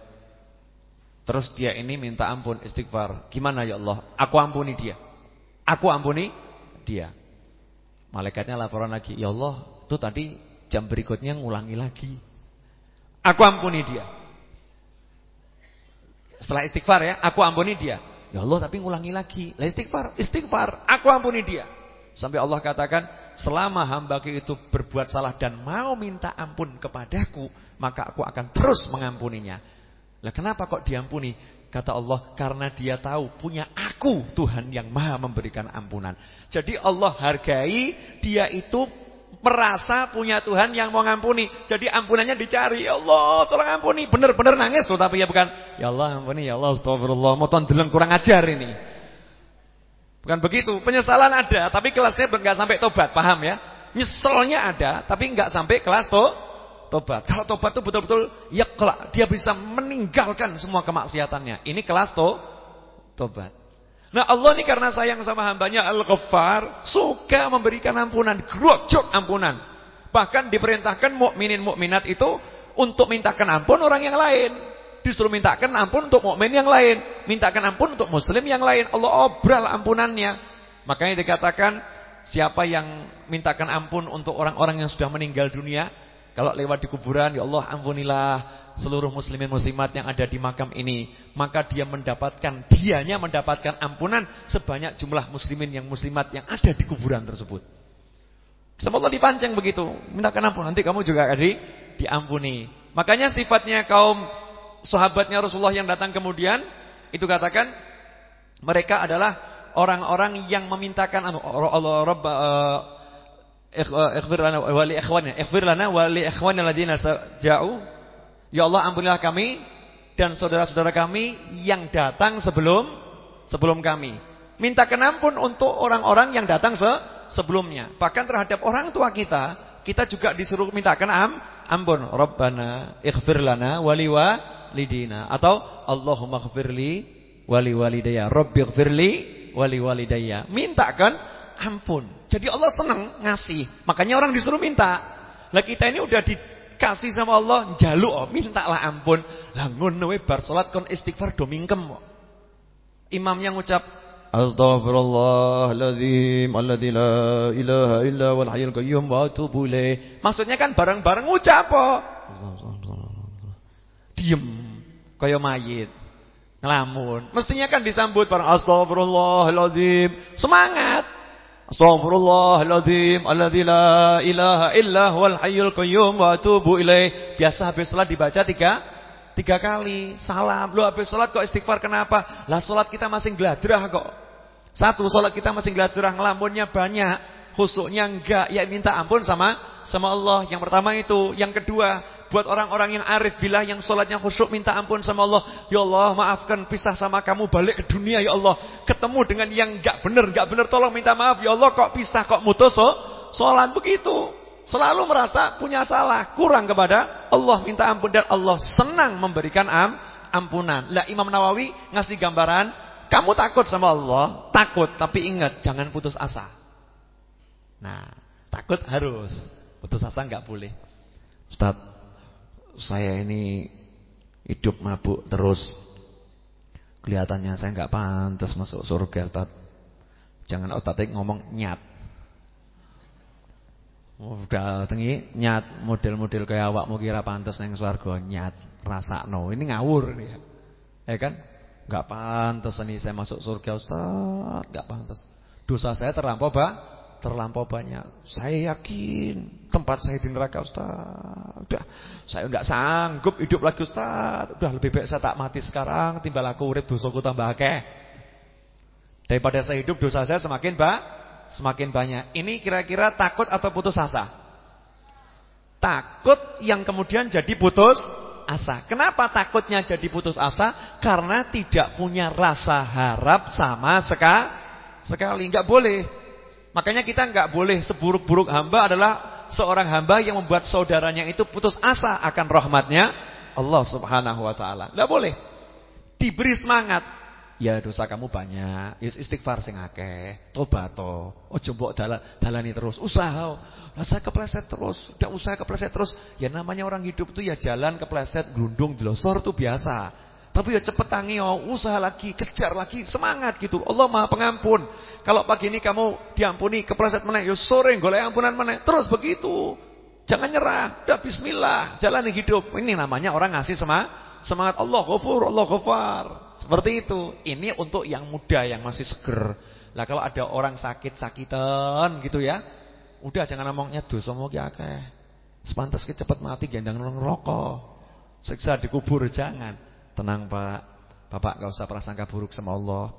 Terus dia ini minta ampun istighfar. Gimana ya Allah? Aku ampuni dia. Aku ampuni dia. Malaikatnya laporan lagi, "Ya Allah, itu tadi jam berikutnya ngulangi lagi." Aku ampuni dia. Setelah istighfar ya, aku ampuni dia. Ya Allah tapi ngulangi lagi. Lah istighfar, istighfar, aku ampuni dia. Sampai Allah katakan, selama hamba itu berbuat salah dan mau minta ampun kepadaku, maka aku akan terus mengampuninya. Lah kenapa kok diampuni? Kata Allah, karena dia tahu punya aku Tuhan yang maha memberikan ampunan. Jadi Allah hargai dia itu merasa punya Tuhan yang mau ngampuni. Jadi ampunannya dicari. Ya Allah, tolong ampuni. Benar-benar nangis loh, tapi ya bukan. Ya Allah, ampuni. Ya Allah, astagfirullah. Mau deleng kurang ajar ini. Bukan begitu. Penyesalan ada, tapi kelasnya enggak sampai tobat, paham ya? Nyeselnya ada, tapi enggak sampai kelas to tobat. Kalau tobat itu betul-betul ya kelak dia bisa meninggalkan semua kemaksiatannya. Ini kelas to tobat. Nah Allah ini karena sayang sama hambanya Al-Ghaffar Suka memberikan ampunan. Grojok ampunan. Bahkan diperintahkan mukminin mukminat itu Untuk mintakan ampun orang yang lain. Disuruh mintakan ampun untuk mukmin yang lain. Mintakan ampun untuk muslim yang lain. Allah obral ampunannya. Makanya dikatakan Siapa yang mintakan ampun untuk orang-orang yang sudah meninggal dunia Kalau lewat di kuburan Ya Allah ampunilah seluruh muslimin muslimat yang ada di makam ini, maka dia mendapatkan dianya mendapatkan ampunan sebanyak jumlah muslimin yang muslimat yang ada di kuburan tersebut. Sama Allah dipancing begitu, mintakan ampun nanti kamu juga akan di, diampuni. Makanya sifatnya kaum sahabatnya Rasulullah yang datang kemudian itu katakan mereka adalah orang-orang yang memintakan Allah Rabb uh, ikhfir lana wa li ikhwana lana wa li Ya Allah ampunilah kami dan saudara-saudara kami yang datang sebelum sebelum kami. Mintakan ampun untuk orang-orang yang datang se sebelumnya. Bahkan terhadap orang tua kita, kita juga disuruh mintakan am ampun. Rabbana ighfir lana wali walidina atau Allahumma ighfirli wali walidayya. Rabbi ighfirli wali walidayya. Mintakan ampun. Jadi Allah senang ngasih. Makanya orang disuruh minta. Lah kita ini udah di kasih sama Allah jaluk oh, mintalah ampun. Lah ngono wae bar salat kon istighfar do mingkem kok. Imam yang ngucap Astaghfirullahaladzim Alladzi la ilaha illa wal hayyul qayyum wa atubu Maksudnya kan bareng-bareng ngucap kok. Diem kaya mayit. Ngelamun. Mestinya kan disambut bareng Astaghfirullahaladzim. Semangat. Astaghfirullahaladzim Alladzi la ilaha illa huwal hayyul qayyum wa atubu ilaih. Biasa habis salat dibaca tiga tiga kali. Salam. Lu habis salat kok istighfar kenapa? Lah salat kita masih gladrah kok. Satu salat kita masih gladrah ngelamunnya banyak. Khusuknya enggak. Ya minta ampun sama sama Allah. Yang pertama itu, yang kedua buat orang-orang yang arif bila yang sholatnya khusyuk minta ampun sama Allah. Ya Allah, maafkan pisah sama kamu balik ke dunia ya Allah. Ketemu dengan yang enggak benar, enggak benar tolong minta maaf ya Allah kok pisah kok mutus so, sholat begitu. Selalu merasa punya salah, kurang kepada Allah minta ampun dan Allah senang memberikan am, ampunan. Lah Imam Nawawi ngasih gambaran, kamu takut sama Allah, takut tapi ingat jangan putus asa. Nah, takut harus, putus asa enggak boleh. Ustaz, saya ini hidup mabuk terus. Kelihatannya saya nggak pantas masuk surga, Ustaz. Jangan Ustaz ngomong nyat. Udah tengi nyat. Model-model kayak awak mau kira pantas neng swarga nyat. No ini ngawur nih ya kan? Nggak pantas nih saya masuk surga Ustaz. Nggak pantas. Dosa saya terlampau pak terlampau banyak. Saya yakin tempat saya di neraka Ustaz. Udah, saya enggak sanggup hidup lagi Ustaz. Udah lebih baik saya tak mati sekarang timbal aku urip dosaku tambah akeh. Daripada saya hidup dosa saya semakin ba semakin banyak. Ini kira-kira takut atau putus asa? Takut yang kemudian jadi putus asa. Kenapa takutnya jadi putus asa? Karena tidak punya rasa harap sama sekali. Enggak boleh Makanya kita nggak boleh seburuk-buruk hamba adalah seorang hamba yang membuat saudaranya itu putus asa akan rahmatnya Allah Subhanahu wa taala. Enggak boleh. Diberi semangat. Ya dosa kamu banyak, ya istighfar sing akeh, tobat to. Ojo mbok dalan dalani terus, usaha. Saya kepleset terus, udah usaha kepleset terus. Ya namanya orang hidup tuh ya jalan kepleset, glundung, jelosor tuh biasa. Tapi ya cepet tangi, oh, usaha lagi, kejar lagi, semangat gitu. Allah Maha Pengampun. Kalau pagi ini kamu diampuni, kepleset meneh, ya sore golek ampunan meneh. Terus begitu. Jangan nyerah. Udah bismillah, jalani hidup. Ini namanya orang ngasih semangat. Semangat Allah Ghafur, Allah Ghafar. Seperti itu. Ini untuk yang muda yang masih seger. Lah kalau ada orang sakit-sakitan gitu ya, udah jangan ngomongnya dosa mau ki akeh. Sepantas cepat mati gendang rokok. Siksa dikubur jangan. Tenang Pak. Bapak gak usah prasangka buruk sama Allah.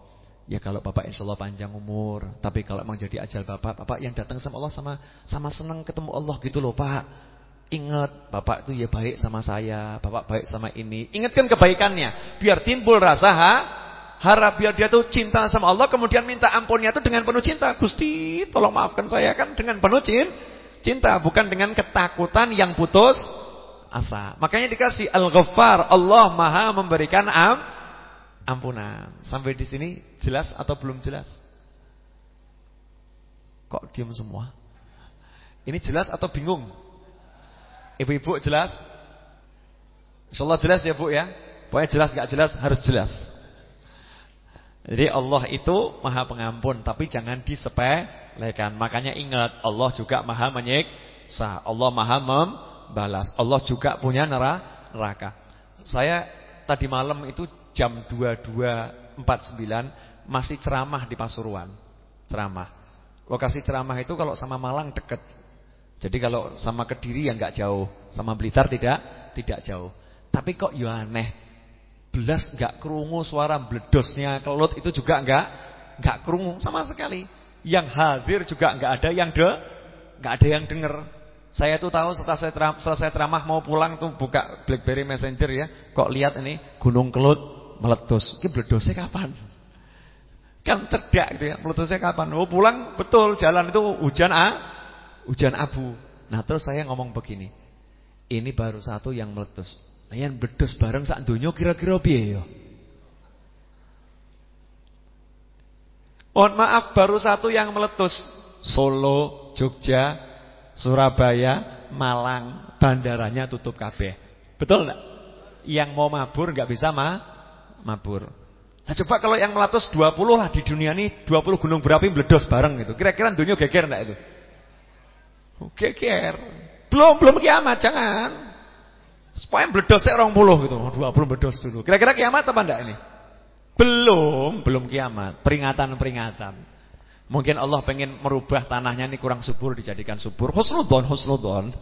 Ya kalau Bapak insya Allah panjang umur. Tapi kalau emang jadi ajal Bapak Bapak yang datang sama Allah sama sama senang ketemu Allah gitu loh Pak. Ingat Bapak itu ya baik sama saya Bapak baik sama ini. Ingatkan kebaikannya. Biar timbul rasa ha? harap biar dia tuh cinta sama Allah Kemudian minta ampunnya itu dengan penuh cinta. Gusti tolong maafkan saya kan Dengan penuh cinta Bukan dengan ketakutan yang putus asa. Makanya dikasih Al-Ghaffar, Allah Maha memberikan am ampunan. Sampai di sini jelas atau belum jelas? Kok diam semua? Ini jelas atau bingung? Ibu-ibu jelas? Insyaallah jelas ya, Bu ya. Pokoknya jelas gak jelas harus jelas. Jadi Allah itu Maha Pengampun, tapi jangan disepelekan. Makanya ingat, Allah juga Maha menyiksa. Allah Maha mem balas. Allah juga punya neraka. Saya tadi malam itu jam 22.49 masih ceramah di Pasuruan. Ceramah. Lokasi ceramah itu kalau sama Malang deket. Jadi kalau sama Kediri ya nggak jauh, sama Blitar tidak tidak jauh. Tapi kok ya aneh. Belas nggak kerungu suara bledosnya kelut itu juga nggak nggak kerungu sama sekali. Yang hadir juga nggak ada yang de nggak ada yang dengar. Saya tuh tahu setelah saya ceramah, selesai ceramah mau pulang tuh buka BlackBerry Messenger ya, kok lihat ini Gunung Kelut meletus. Ini meledosnya kapan? Kan cedak gitu ya, meletusnya kapan? Oh pulang betul jalan itu hujan ah, hujan abu. Nah terus saya ngomong begini, ini baru satu yang meletus. Nah yang meletus bareng saat dunia kira-kira piye ya? Mohon maaf baru satu yang meletus Solo, Jogja, Surabaya, Malang, bandaranya tutup kabeh. Betul enggak? Yang mau mabur enggak bisa ma mabur. Nah, coba kalau yang meletus 20 lah di dunia ini 20 gunung berapi meledos bareng gitu. Kira-kira dunia geger enggak itu? Oh, geger. Belum belum kiamat, jangan. Supaya meledos sik 20 gitu. 20 meledos dulu. Kira-kira kiamat apa enggak ini? Belum, belum kiamat. Peringatan-peringatan. Mungkin Allah pengen merubah tanahnya ini kurang subur dijadikan subur. Husnudon, husnudon.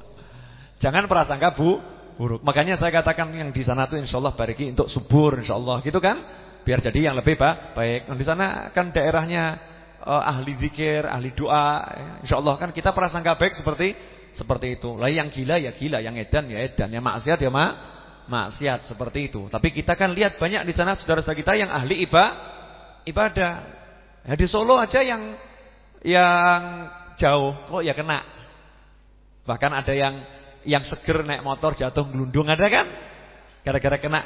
Jangan prasangka bu, buruk. Makanya saya katakan yang di sana tuh insyaallah bariki untuk subur insyaallah gitu kan? Biar jadi yang lebih baik. Nah, di sana kan daerahnya uh, ahli zikir, ahli doa. Ya. Insyaallah kan kita prasangka baik seperti seperti itu. Lah yang gila ya gila, yang edan ya edan, yang maksiat ya mak maksiat seperti itu. Tapi kita kan lihat banyak di sana saudara-saudara kita yang ahli ibadah ibadah. Ya di Solo aja yang yang jauh kok ya kena. Bahkan ada yang yang seger naik motor jatuh gelundung ada kan? Gara-gara kena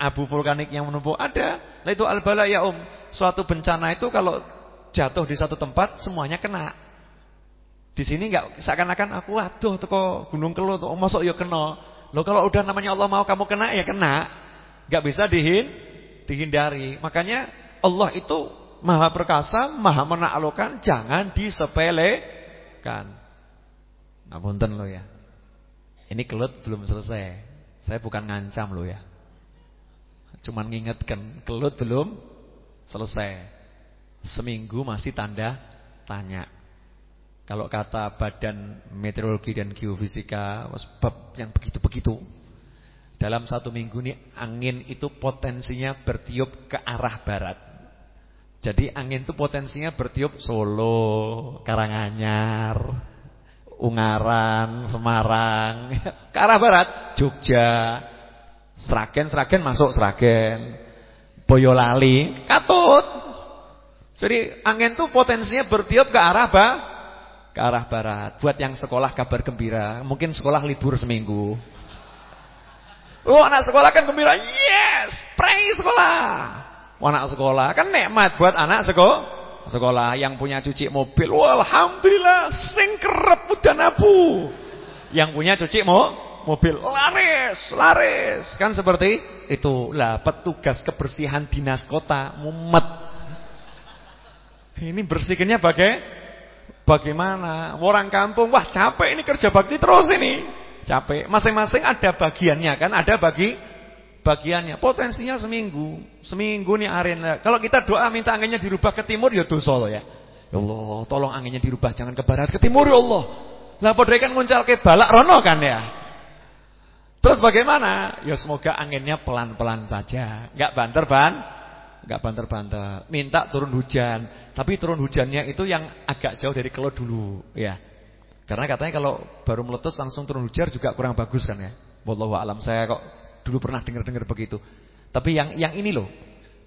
abu vulkanik yang menumpuk ada. Nah itu albala ya Om. Suatu bencana itu kalau jatuh di satu tempat semuanya kena. Di sini enggak seakan-akan aku aduh teko Gunung Kelut oh, masuk ya kena. Loh kalau udah namanya Allah mau kamu kena ya kena. Enggak bisa dihin dihindari. Makanya Allah itu Maha perkasa, maha menaklukkan, jangan disepelekan. Ngapunten lo ya. Ini kelut belum selesai. Saya bukan ngancam lo ya. Cuman ngingetkan, kelut belum selesai. Seminggu masih tanda tanya. Kalau kata Badan Meteorologi dan Geofisika, sebab yang begitu-begitu. Dalam satu minggu ini angin itu potensinya bertiup ke arah barat. Jadi angin itu potensinya bertiup Solo, Karanganyar, Ungaran, Semarang, ke arah barat, Jogja, Sragen, Sragen masuk Sragen, Boyolali, Katut. Jadi angin itu potensinya bertiup ke arah apa? Ke arah barat. Buat yang sekolah kabar gembira, mungkin sekolah libur seminggu. Oh anak sekolah kan gembira, yes, pray sekolah. Anak sekolah kan nikmat buat anak sekolah. Sekolah yang punya cuci mobil, wah alhamdulillah, sing kerep udan abu. Yang punya cuci mo, mobil, laris, laris. Kan seperti itu. Lah petugas kebersihan dinas kota mumet. Ini bersihkannya bagai bagaimana? Orang kampung, wah capek ini kerja bakti terus ini. Capek. Masing-masing ada bagiannya kan, ada bagi bagiannya. Potensinya seminggu. Seminggu nih arena. Kalau kita doa minta anginnya dirubah ke timur ya dosa loh ya. Ya Allah, tolong anginnya dirubah jangan ke barat, ke timur ya Allah. Lah padha kan muncul ke balak rono kan ya. Terus bagaimana? Ya semoga anginnya pelan-pelan saja, enggak banter-ban, enggak banter-banter. Minta turun hujan, tapi turun hujannya itu yang agak jauh dari kelut dulu, ya. Karena katanya kalau baru meletus langsung turun hujan juga kurang bagus kan ya. Wallahu alam saya kok dulu pernah dengar-dengar begitu. Tapi yang yang ini loh.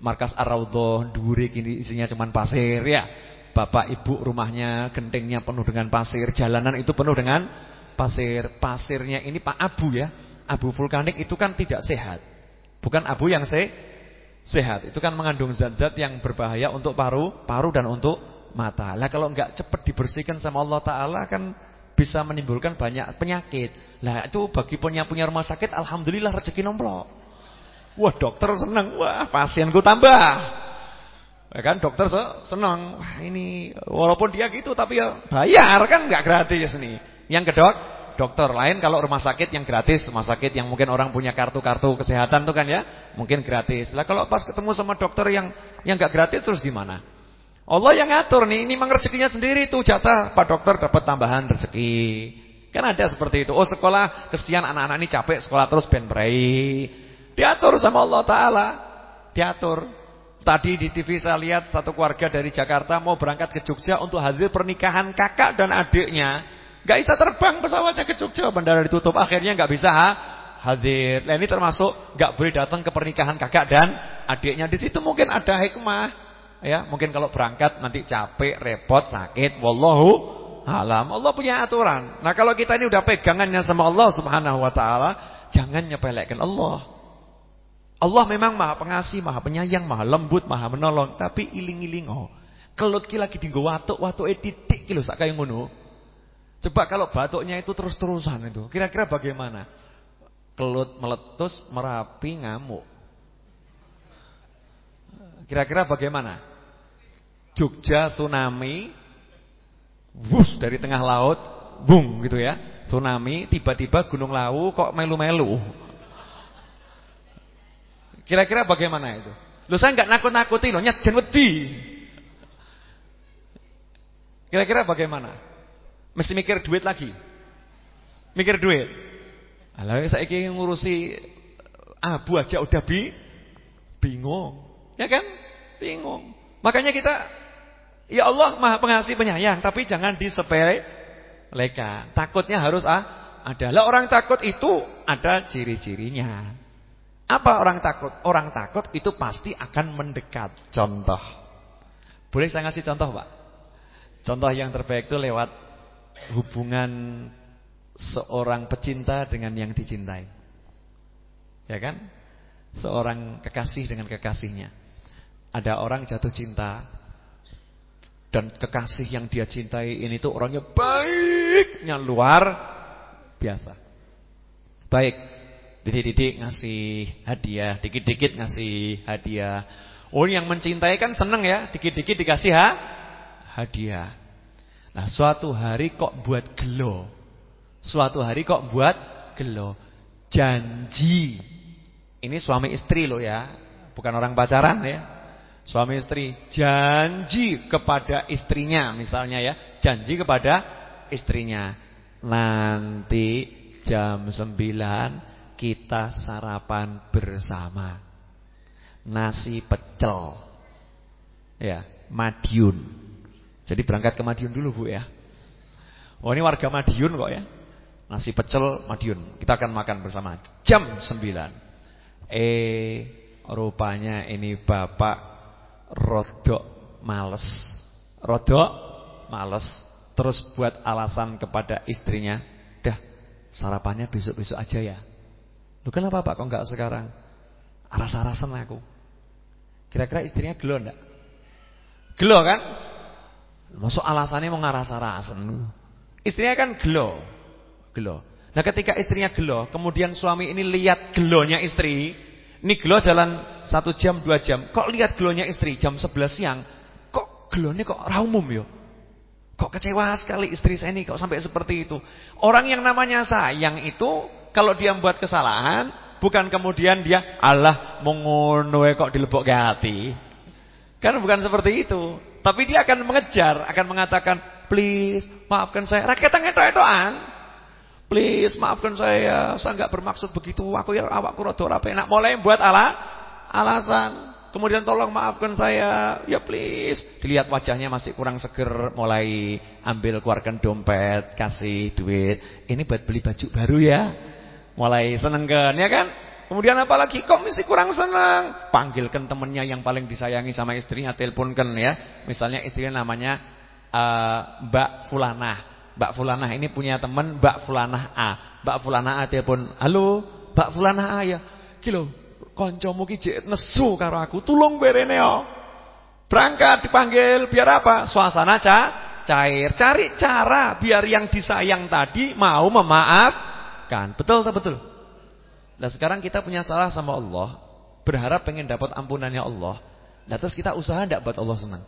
Markas Ar-Raudhah dhuwure ini isinya cuma pasir ya. Bapak ibu rumahnya gentengnya penuh dengan pasir, jalanan itu penuh dengan pasir. Pasirnya ini Pak abu ya. Abu vulkanik itu kan tidak sehat. Bukan abu yang se sehat. Itu kan mengandung zat-zat yang berbahaya untuk paru, paru dan untuk mata. Lah kalau enggak cepat dibersihkan sama Allah taala kan bisa menimbulkan banyak penyakit. Lah itu bagi punya punya rumah sakit alhamdulillah rezeki nomplok. Wah, dokter senang. Wah, pasienku tambah. Ya kan dokter senang. Wah, ini walaupun dia gitu tapi ya bayar kan enggak gratis nih. Yang kedok dokter lain kalau rumah sakit yang gratis, rumah sakit yang mungkin orang punya kartu-kartu kesehatan tuh kan ya, mungkin gratis. Lah kalau pas ketemu sama dokter yang yang enggak gratis terus gimana? Allah yang ngatur nih, ini memang rezekinya sendiri tuh jatah Pak dokter dapat tambahan rezeki. Kan ada seperti itu. Oh sekolah kesian anak-anak ini capek sekolah terus ben brai. Diatur sama Allah taala. Diatur. Tadi di TV saya lihat satu keluarga dari Jakarta mau berangkat ke Jogja untuk hadir pernikahan kakak dan adiknya. Gak bisa terbang pesawatnya ke Jogja, bandara ditutup. Akhirnya gak bisa ha? hadir. Nah ini termasuk gak boleh datang ke pernikahan kakak dan adiknya. Di situ mungkin ada hikmah. Ya, mungkin kalau berangkat nanti capek, repot, sakit, wallahu alam. Allah punya aturan. Nah, kalau kita ini udah pegangannya sama Allah Subhanahu wa taala, jangan nyepelekan Allah. Allah memang Maha Pengasih, Maha Penyayang, Maha Lembut, Maha Menolong, tapi iling-iling oh. Kelut ki lagi dinggo watuk, watuke titik ki lho sak kaya ngono. Coba kalau batuknya itu terus-terusan itu, kira-kira bagaimana? Kelut meletus, merapi, ngamuk. Kira-kira bagaimana? Jogja tsunami wus dari tengah laut bung gitu ya. Tsunami tiba-tiba Gunung Lawu kok melu-melu. Kira-kira bagaimana itu? Loh saya nggak nakut-nakuti loh nyajan wedi. Kira-kira bagaimana? Mesti mikir duit lagi? Mikir duit? Alah saya ingin ngurusi abu aja udah bi bingung. Ya kan? Bingung. Makanya kita Ya Allah Maha Pengasih Penyayang, tapi jangan disepelekan. Takutnya harus ah, adalah orang takut itu ada ciri-cirinya. Apa orang takut? Orang takut itu pasti akan mendekat. Contoh. Boleh saya ngasih contoh, Pak? Contoh yang terbaik itu lewat hubungan seorang pecinta dengan yang dicintai. Ya kan? Seorang kekasih dengan kekasihnya. Ada orang jatuh cinta dan kekasih yang dia cintai ini tuh orangnya baiknya luar biasa. Baik. Didik-didik ngasih hadiah, dikit-dikit ngasih hadiah. Oh yang mencintai kan seneng ya, dikit-dikit dikasih ha? hadiah. Nah suatu hari kok buat gelo. Suatu hari kok buat gelo. Janji. Ini suami istri loh ya, bukan orang pacaran ya. Suami istri janji kepada istrinya misalnya ya, janji kepada istrinya, nanti jam 9 kita sarapan bersama. Nasi pecel. Ya, Madiun. Jadi berangkat ke Madiun dulu, Bu ya. Oh, ini warga Madiun kok ya. Nasi pecel Madiun. Kita akan makan bersama jam 9. Eh, rupanya ini Bapak rodok males. Rodok males. Terus buat alasan kepada istrinya, "Dah, sarapannya besok-besok aja ya." Lu kenapa Pak kok enggak sekarang? Aras-arasan aku. Kira-kira istrinya gelo enggak? Gelo kan? Masuk alasannya mau ngaras-arasan. Istrinya kan gelo. Gelo. Nah ketika istrinya gelo, kemudian suami ini lihat gelonya istri. Ini gelo jalan satu jam, dua jam. Kok lihat gelonya istri jam 11 siang. Kok gelonya kok raumum ya? Kok kecewa sekali istri saya ini kok sampai seperti itu. Orang yang namanya sayang itu kalau dia membuat kesalahan, bukan kemudian dia Allah mengono kok dilebok ke hati. Kan bukan seperti itu. Tapi dia akan mengejar, akan mengatakan, "Please, maafkan saya." Rakyatnya etok-etokan. "Please, maafkan saya. Saya enggak bermaksud begitu. Aku ya awakku rada ora enak." Mulai buat ala alasan. Kemudian tolong maafkan saya, ya please. Dilihat wajahnya masih kurang seger, mulai ambil keluarkan dompet, kasih duit. Ini buat beli baju baru ya. Mulai seneng kan, ya kan? Kemudian apalagi kok mesti kurang senang? Panggilkan temennya yang paling disayangi sama istrinya, teleponkan ya. Misalnya istrinya namanya uh, Mbak Fulanah. Mbak Fulanah ini punya teman Mbak Fulanah A. Mbak Fulanah A telepon, "Halo, Mbak Fulanah A ya. Kilo, Kancamu ki nesu karo aku, tulung berene yo. Berangkat dipanggil biar apa? Suasana ca cair. Cari cara biar yang disayang tadi mau memaafkan. Betul tak betul? Nah sekarang kita punya salah sama Allah, berharap pengen dapat ampunannya Allah. Nah terus kita usaha ndak buat Allah senang?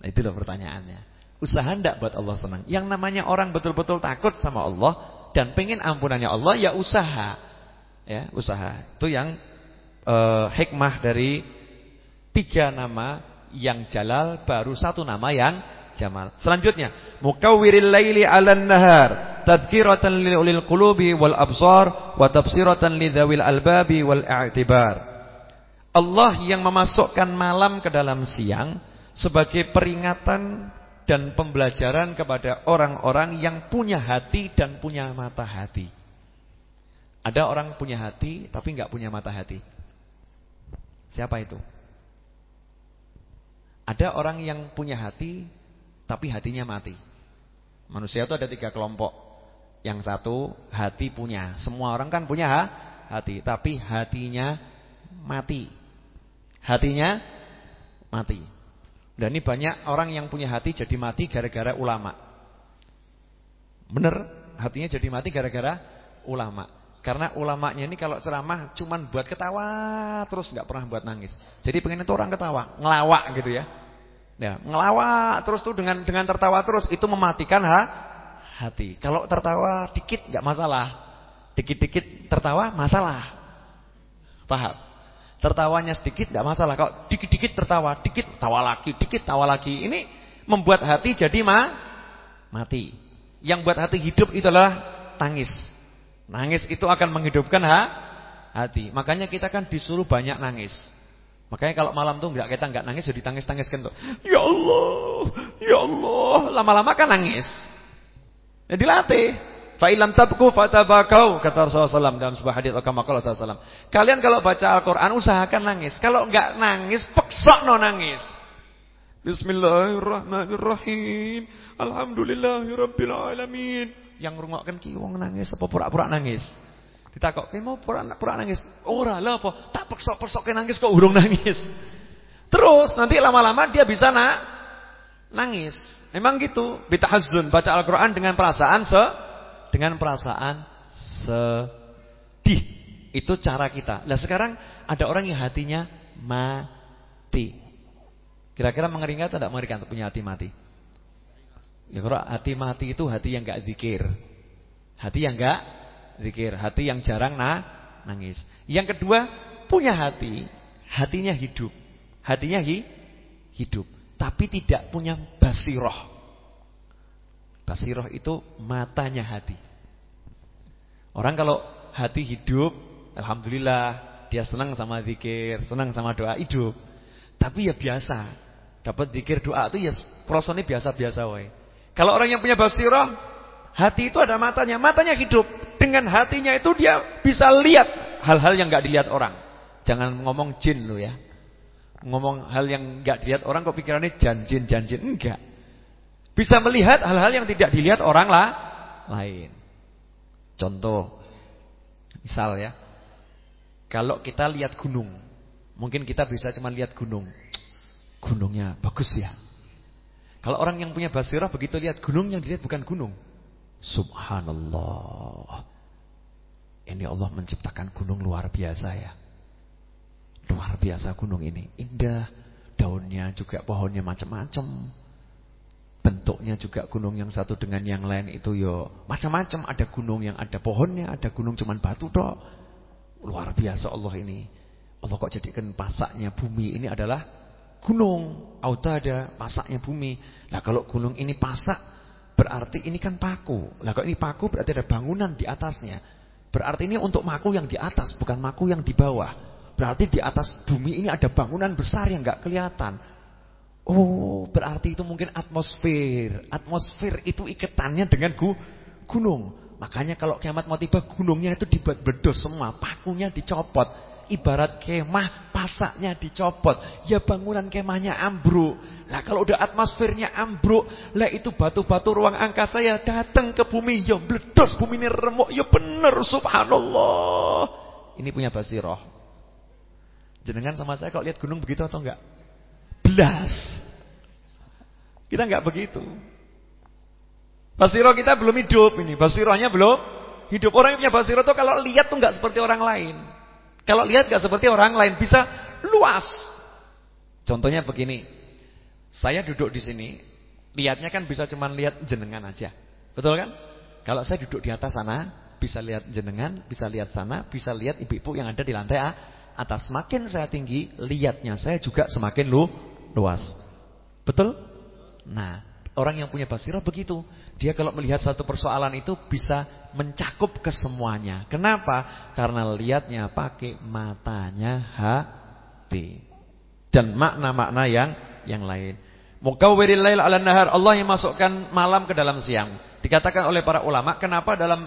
Nah itu loh pertanyaannya. Usaha ndak buat Allah senang? Yang namanya orang betul-betul takut sama Allah dan pengen ampunannya Allah ya usaha ya usaha. Itu yang uh, hikmah dari tiga nama yang jalal baru satu nama yang jamal. Selanjutnya, mukawwiril laili 'alan nahar, tadhkiratan lil ulil qulubi wal absar wa tafsiratan lidzawil albabi wal i'tibar. Allah yang memasukkan malam ke dalam siang sebagai peringatan dan pembelajaran kepada orang-orang yang punya hati dan punya mata hati. Ada orang punya hati tapi nggak punya mata hati. Siapa itu? Ada orang yang punya hati tapi hatinya mati. Manusia itu ada tiga kelompok. Yang satu hati punya. Semua orang kan punya ha? hati, tapi hatinya mati. Hatinya mati. Dan ini banyak orang yang punya hati jadi mati gara-gara ulama. Bener, hatinya jadi mati gara-gara ulama. Karena ulamanya ini kalau ceramah cuman buat ketawa terus nggak pernah buat nangis. Jadi pengen itu orang ketawa, ngelawak gitu ya. Ya, ngelawak terus tuh dengan dengan tertawa terus itu mematikan ha, hati. Kalau tertawa dikit nggak masalah. Dikit-dikit tertawa masalah. Paham? Tertawanya sedikit nggak masalah. Kalau dikit-dikit tertawa, dikit tawa lagi, dikit tawa lagi. Ini membuat hati jadi ma mati. Yang buat hati hidup itulah tangis. Nangis itu akan menghidupkan ha? hati. Makanya kita kan disuruh banyak nangis. Makanya kalau malam tuh enggak kita enggak nangis jadi tangis-tangiskan tuh. Ya Allah, ya Allah, lama-lama kan nangis. Ya dilatih. Fa ilam tabku fatabakau kata Rasulullah SAW dalam sebuah hadis kama qala sallallahu Kalian kalau baca Al-Qur'an usahakan nangis. Kalau enggak nangis, no nangis. Bismillahirrahmanirrahim. Alhamdulillahirabbil alamin yang ngrungokken ki wong nangis apa pura-pura nangis. Ditakok, "Ki mau pura-pura nangis?" Ora lah apa, tak pekso-peksoke nangis kok urung nangis. Terus nanti lama-lama dia bisa nak nangis. Memang gitu, bitahazun baca Al-Qur'an dengan perasaan se dengan perasaan sedih. Itu cara kita. Nah, sekarang ada orang yang hatinya mati. Kira-kira mengeringat atau tidak mengerikan punya hati mati? Ya kalau hati mati itu hati yang enggak zikir. Hati yang enggak zikir, hati yang jarang nah, nangis. Yang kedua, punya hati, hatinya hidup. Hatinya hi, hidup, tapi tidak punya basiroh. Basiroh itu matanya hati. Orang kalau hati hidup, alhamdulillah dia senang sama zikir, senang sama doa hidup. Tapi ya biasa. Dapat zikir doa itu ya prosesnya biasa-biasa. Kalau orang yang punya basiroh, hati itu ada matanya, matanya hidup. Dengan hatinya itu dia bisa lihat hal-hal yang nggak dilihat orang. Jangan ngomong jin lo ya. Ngomong hal yang nggak dilihat orang kok pikirannya janjin janjin enggak. Bisa melihat hal-hal yang tidak dilihat orang lah lain. Contoh misal ya. Kalau kita lihat gunung, mungkin kita bisa cuma lihat gunung. Gunungnya bagus ya. Kalau orang yang punya basirah begitu lihat gunung yang dilihat bukan gunung. Subhanallah. Ini Allah menciptakan gunung luar biasa ya. Luar biasa gunung ini. Indah. Daunnya juga pohonnya macam-macam. Bentuknya juga gunung yang satu dengan yang lain itu yo macam-macam. Ada gunung yang ada pohonnya, ada gunung cuman batu dok. Luar biasa Allah ini. Allah kok jadikan pasaknya bumi ini adalah gunung. Autada, pasaknya bumi. Nah kalau gunung ini pasak, berarti ini kan paku. Nah kalau ini paku berarti ada bangunan di atasnya. Berarti ini untuk maku yang di atas, bukan maku yang di bawah. Berarti di atas bumi ini ada bangunan besar yang nggak kelihatan. Oh, berarti itu mungkin atmosfer. Atmosfer itu ikatannya dengan gunung. Makanya kalau kiamat mau tiba gunungnya itu dibuat bedos semua, pakunya dicopot. Ibarat kemah pasaknya dicopot, ya bangunan kemahnya ambruk. Lah kalau udah atmosfernya ambruk, lah itu batu-batu ruang angkasa ya datang ke bumi, ya bledos bumi ini remuk, ya bener subhanallah. Ini punya basiroh. Jenengan sama saya kalau lihat gunung begitu atau enggak? Kita enggak begitu. Basiroh kita belum hidup ini. Basirohnya belum hidup. Orang yang punya basiroh itu kalau lihat tuh nggak seperti orang lain. Kalau lihat nggak seperti orang lain, bisa luas. Contohnya begini. Saya duduk di sini, lihatnya kan bisa cuma lihat jenengan aja. Betul kan? Kalau saya duduk di atas sana, bisa lihat jenengan, bisa lihat sana, bisa lihat ibu-ibu yang ada di lantai atas. Semakin saya tinggi, lihatnya saya juga semakin lu luas. Betul? Nah, orang yang punya basirah begitu. Dia kalau melihat satu persoalan itu bisa mencakup ke semuanya. Kenapa? Karena lihatnya pakai matanya hati. Dan makna-makna yang yang lain. Mukawwiril lail 'alan nahar. Allah yang masukkan malam ke dalam siang. Dikatakan oleh para ulama, kenapa dalam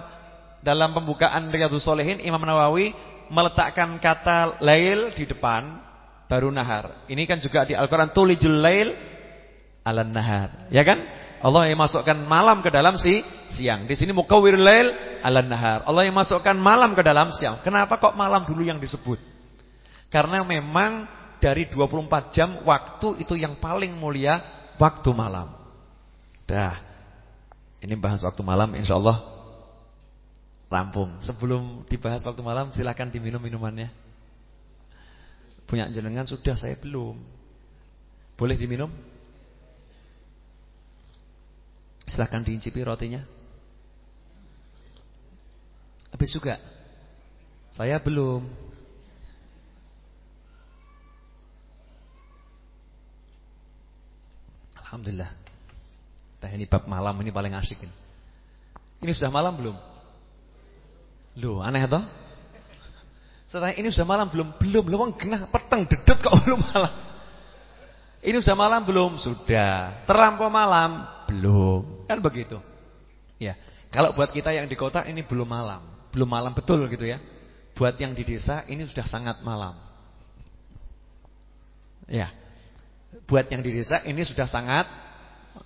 dalam pembukaan Riyadhus Shalihin Imam Nawawi meletakkan kata lail di depan baru nahar. Ini kan juga di Al-Qur'an tulijul lail 'alan nahar. Ya kan? Allah yang masukkan malam ke dalam si siang. Di sini mukawwir lail ala nahar. Allah yang masukkan malam ke dalam siang. Kenapa kok malam dulu yang disebut? Karena memang dari 24 jam waktu itu yang paling mulia waktu malam. Dah. Ini bahas waktu malam Insya Allah rampung. Sebelum dibahas waktu malam silahkan diminum minumannya. Punya jenengan sudah saya belum. Boleh diminum? Silahkan diincipi rotinya. Habis juga? Saya belum. Alhamdulillah. Teh ini bab malam ini paling asik ini. Ini sudah malam belum? Loh, aneh toh? Setelah ini sudah malam belum? Belum, belum genah peteng dedet kok belum malam. Ini sudah malam belum? Sudah. Terlampau malam? Belum. Kan begitu. Ya. Kalau buat kita yang di kota ini belum malam. Belum malam betul gitu ya. Buat yang di desa ini sudah sangat malam. Ya. Buat yang di desa ini sudah sangat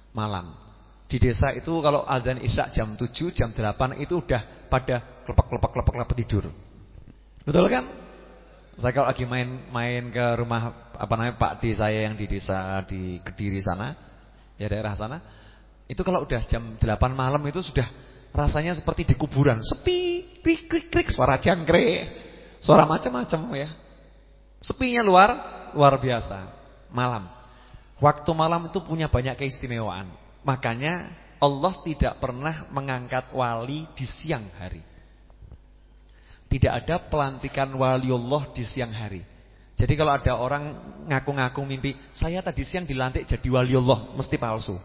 malam. Di desa itu kalau azan Isya jam 7, jam 8 itu udah pada kelepak-kelepak-kelepak tidur. Betul kan? Saya kalau lagi main-main ke rumah apa namanya Pak D saya yang di desa di Kediri sana, ya daerah sana, itu kalau udah jam 8 malam itu sudah rasanya seperti di kuburan, sepi, krik krik krik suara jangkrik, suara macam-macam ya. Sepinya luar luar biasa. Malam. Waktu malam itu punya banyak keistimewaan. Makanya Allah tidak pernah mengangkat wali di siang hari. Tidak ada pelantikan waliullah di siang hari. Jadi kalau ada orang ngaku-ngaku mimpi, saya tadi siang dilantik jadi waliullah, mesti palsu.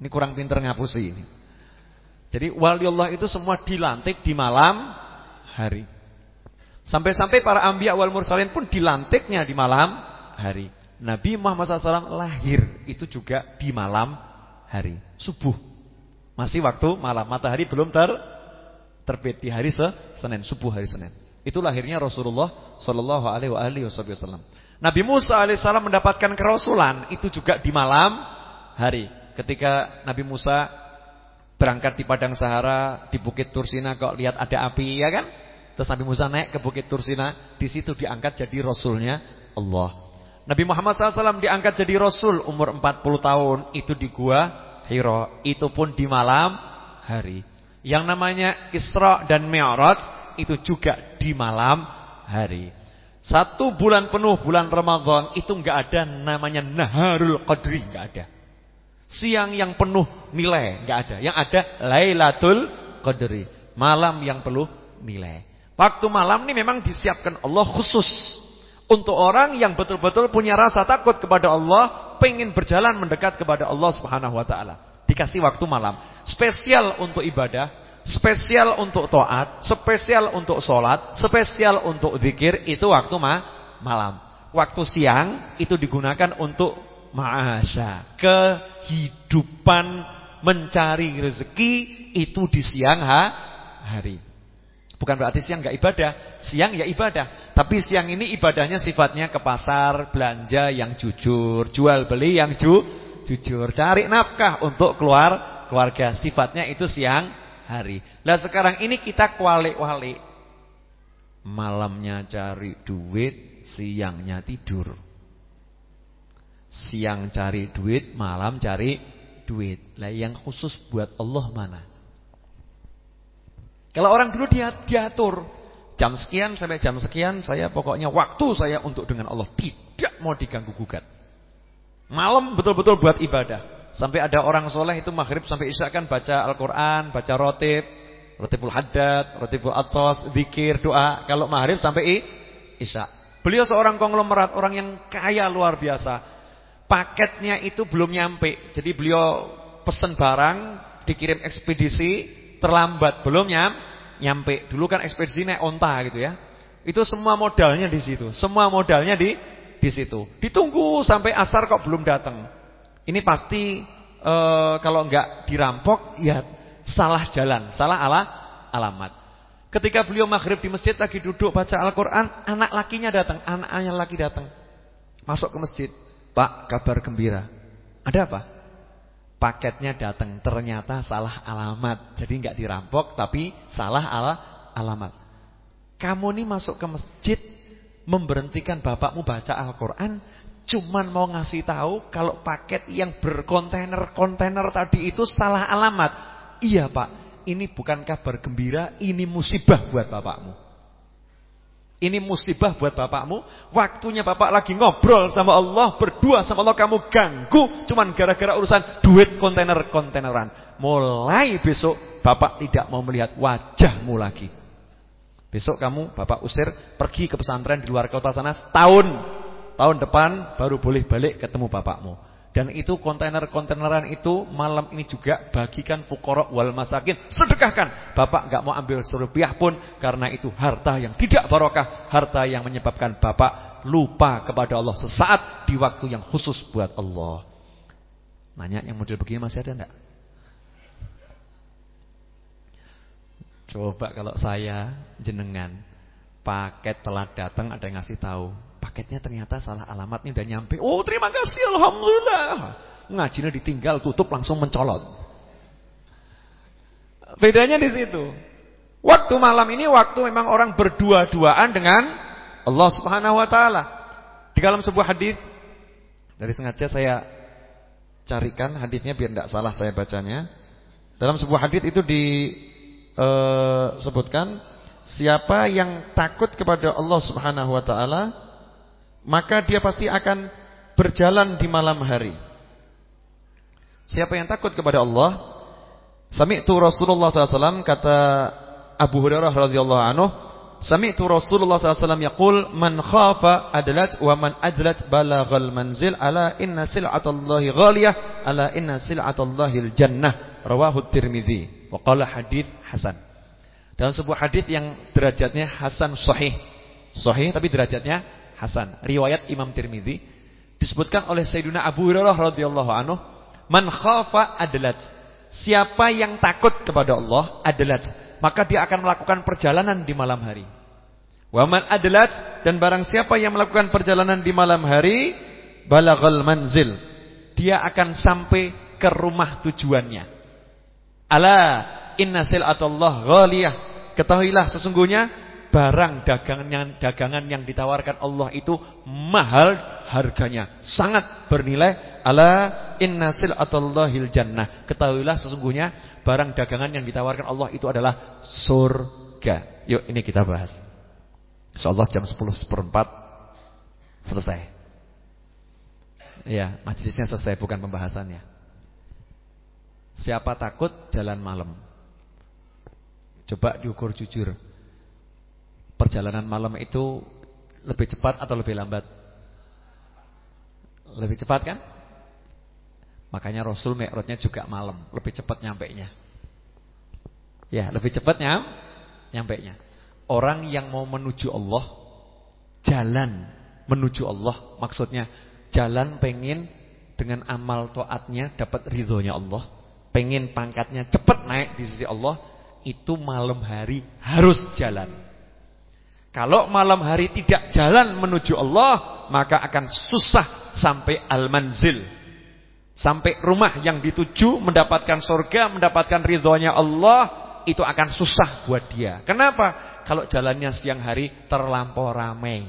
Ini kurang pinter ngapusi ini. Jadi waliullah itu semua dilantik di malam hari. Sampai-sampai para ambiya wal mursalin pun dilantiknya di malam hari. Nabi Muhammad SAW lahir itu juga di malam hari, subuh. Masih waktu malam, matahari belum ter terbit di hari Senin, subuh hari Senin. Itu lahirnya Rasulullah Shallallahu alaihi wasallam. Nabi Musa alaihissalam mendapatkan kerasulan itu juga di malam hari. Ketika Nabi Musa berangkat di padang Sahara, di Bukit Tursina kok lihat ada api ya kan? Terus Nabi Musa naik ke Bukit Tursina, di situ diangkat jadi rasulnya Allah. Nabi Muhammad SAW diangkat jadi rasul umur 40 tahun, itu di gua Hiro, itu pun di malam hari. Yang namanya Isra dan Mi'raj itu juga di malam hari. Satu bulan penuh bulan Ramadan itu enggak ada namanya Naharul Qadri, enggak ada. Siang yang penuh nilai, enggak ada. Yang ada Lailatul Qadri, malam yang penuh nilai. Waktu malam ini memang disiapkan Allah khusus untuk orang yang betul-betul punya rasa takut kepada Allah, pengen berjalan mendekat kepada Allah Subhanahu wa taala. Dikasih waktu malam, spesial untuk ibadah, spesial untuk taat, spesial untuk sholat, spesial untuk zikir itu waktu ma malam. Waktu siang itu digunakan untuk ma'asya, kehidupan mencari rezeki itu di siang ha hari. Bukan berarti siang nggak ibadah, siang ya ibadah. Tapi siang ini ibadahnya sifatnya ke pasar, belanja yang jujur, jual beli yang ju, jujur, cari nafkah untuk keluar keluarga. Sifatnya itu siang hari. Lah sekarang ini kita kualik-walik. Malamnya cari duit, siangnya tidur. Siang cari duit, malam cari duit. Lah yang khusus buat Allah mana? Kalau orang dulu dia diatur jam sekian sampai jam sekian saya pokoknya waktu saya untuk dengan Allah tidak mau diganggu gugat. Malam betul-betul buat ibadah. Sampai ada orang soleh itu maghrib sampai isya kan baca Al-Quran, baca rotib, rotibul haddad, rotibul atos, zikir, doa. Kalau maghrib sampai isya. Beliau seorang konglomerat, orang yang kaya luar biasa. Paketnya itu belum nyampe. Jadi beliau pesan barang, dikirim ekspedisi, terlambat, belum nyam, nyampe. Dulu kan ekspedisi naik onta gitu ya. Itu semua modalnya di situ. Semua modalnya di di situ. Ditunggu sampai asar kok belum datang. Ini pasti e, kalau enggak dirampok ya salah jalan, salah ala alamat. Ketika beliau maghrib di masjid lagi duduk baca Al-Qur'an, anak lakinya datang, anaknya laki datang. Masuk ke masjid. Pak, kabar gembira. Ada apa? Paketnya datang ternyata salah alamat. Jadi nggak dirampok tapi salah ala alamat. Kamu nih masuk ke masjid memberhentikan bapakmu baca Al-Qur'an cuman mau ngasih tahu kalau paket yang berkontainer-kontainer tadi itu salah alamat. Iya, Pak. Ini bukan kabar gembira, ini musibah buat bapakmu. Ini musibah buat bapakmu. Waktunya bapak lagi ngobrol sama Allah, berdua sama Allah kamu ganggu cuman gara-gara urusan duit kontainer-kontaineran. Mulai besok bapak tidak mau melihat wajahmu lagi. Besok kamu bapak usir pergi ke pesantren di luar kota sana setahun. Tahun depan baru boleh balik ketemu bapakmu. Dan itu kontainer-kontaineran itu malam ini juga bagikan fukorok wal masakin. Sedekahkan. Bapak nggak mau ambil serupiah pun karena itu harta yang tidak barokah. Harta yang menyebabkan bapak lupa kepada Allah sesaat di waktu yang khusus buat Allah. Nanya yang model begini masih ada enggak? Coba kalau saya jenengan paket telah datang ada yang ngasih tahu paketnya ternyata salah alamat ini udah nyampe. Oh, terima kasih alhamdulillah. Ngajinya ditinggal, tutup langsung mencolot. Bedanya di situ. Waktu malam ini waktu memang orang berdua-duaan dengan Allah Subhanahu wa taala. Di dalam sebuah hadis dari sengaja saya carikan hadisnya biar tidak salah saya bacanya. Dalam sebuah hadis itu disebutkan eh, siapa yang takut kepada Allah Subhanahu wa taala maka dia pasti akan berjalan di malam hari. Siapa yang takut kepada Allah? Sami'tu Rasulullah SAW kata Abu Hurairah radhiyallahu anhu, Sami'tu Rasulullah SAW yaqul man khafa adlat wa man adlat balaghal manzil ala inna sil'atallahi ghaliyah ala inna sil'atallahi jannah rawahu Tirmizi wa qala hadits hasan. Dalam sebuah hadis yang derajatnya hasan sahih. Sahih tapi derajatnya hasan. Riwayat Imam Tirmizi disebutkan oleh Sayyidina Abu Hurairah radhiyallahu anhu, man khafa adlat. Siapa yang takut kepada Allah adlat maka dia akan melakukan perjalanan di malam hari. Waman adlat dan barang siapa yang melakukan perjalanan di malam hari balaghal manzil. Dia akan sampai ke rumah tujuannya. Ala inna sil'atullah ghaliyah. Ketahuilah sesungguhnya barang dagangan dagangan yang ditawarkan Allah itu mahal harganya, sangat bernilai. Ala inna sil'atullahil jannah. Ketahuilah sesungguhnya barang dagangan yang ditawarkan Allah itu adalah surga. Yuk ini kita bahas. Insyaallah jam 10 seperempat selesai. Ya, majelisnya selesai bukan pembahasannya. Siapa takut jalan malam? Coba diukur jujur. Perjalanan malam itu lebih cepat atau lebih lambat? Lebih cepat kan? Makanya Rasul Mi'rajnya juga malam, lebih cepat nyampe-nya. Ya, lebih cepat nyam, nyampe-nya. Orang yang mau menuju Allah jalan menuju Allah, maksudnya jalan pengen dengan amal taatnya dapat ridhonya Allah, pengen pangkatnya cepat naik di sisi Allah, itu malam hari harus jalan. Kalau malam hari tidak jalan menuju Allah, maka akan susah sampai al-manzil Sampai rumah yang dituju mendapatkan surga, mendapatkan ridhonya Allah, itu akan susah buat dia. Kenapa? Kalau jalannya siang hari terlampau ramai.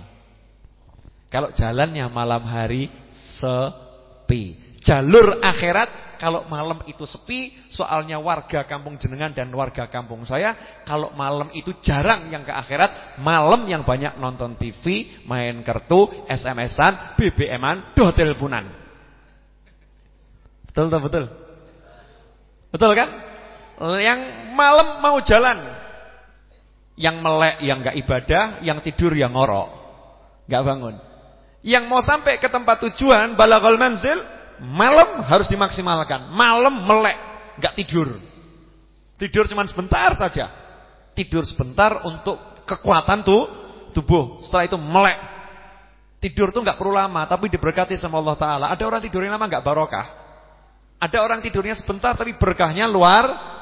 Kalau jalannya malam hari sepi. Jalur akhirat kalau malam itu sepi, soalnya warga kampung jenengan dan warga kampung saya, kalau malam itu jarang yang ke akhirat, malam yang banyak nonton TV, main kartu, SMS-an, BBM-an, do teleponan. Betul betul betul. Betul kan? Yang malam mau jalan. Yang melek yang enggak ibadah, yang tidur yang ngorok. Enggak bangun. Yang mau sampai ke tempat tujuan balaghul manzil, malam harus dimaksimalkan. Malam melek, enggak tidur. Tidur cuma sebentar saja. Tidur sebentar untuk kekuatan tuh tubuh. Setelah itu melek. Tidur tuh enggak perlu lama, tapi diberkati sama Allah taala. Ada orang tidurnya lama enggak barokah. Ada orang tidurnya sebentar tapi berkahnya luar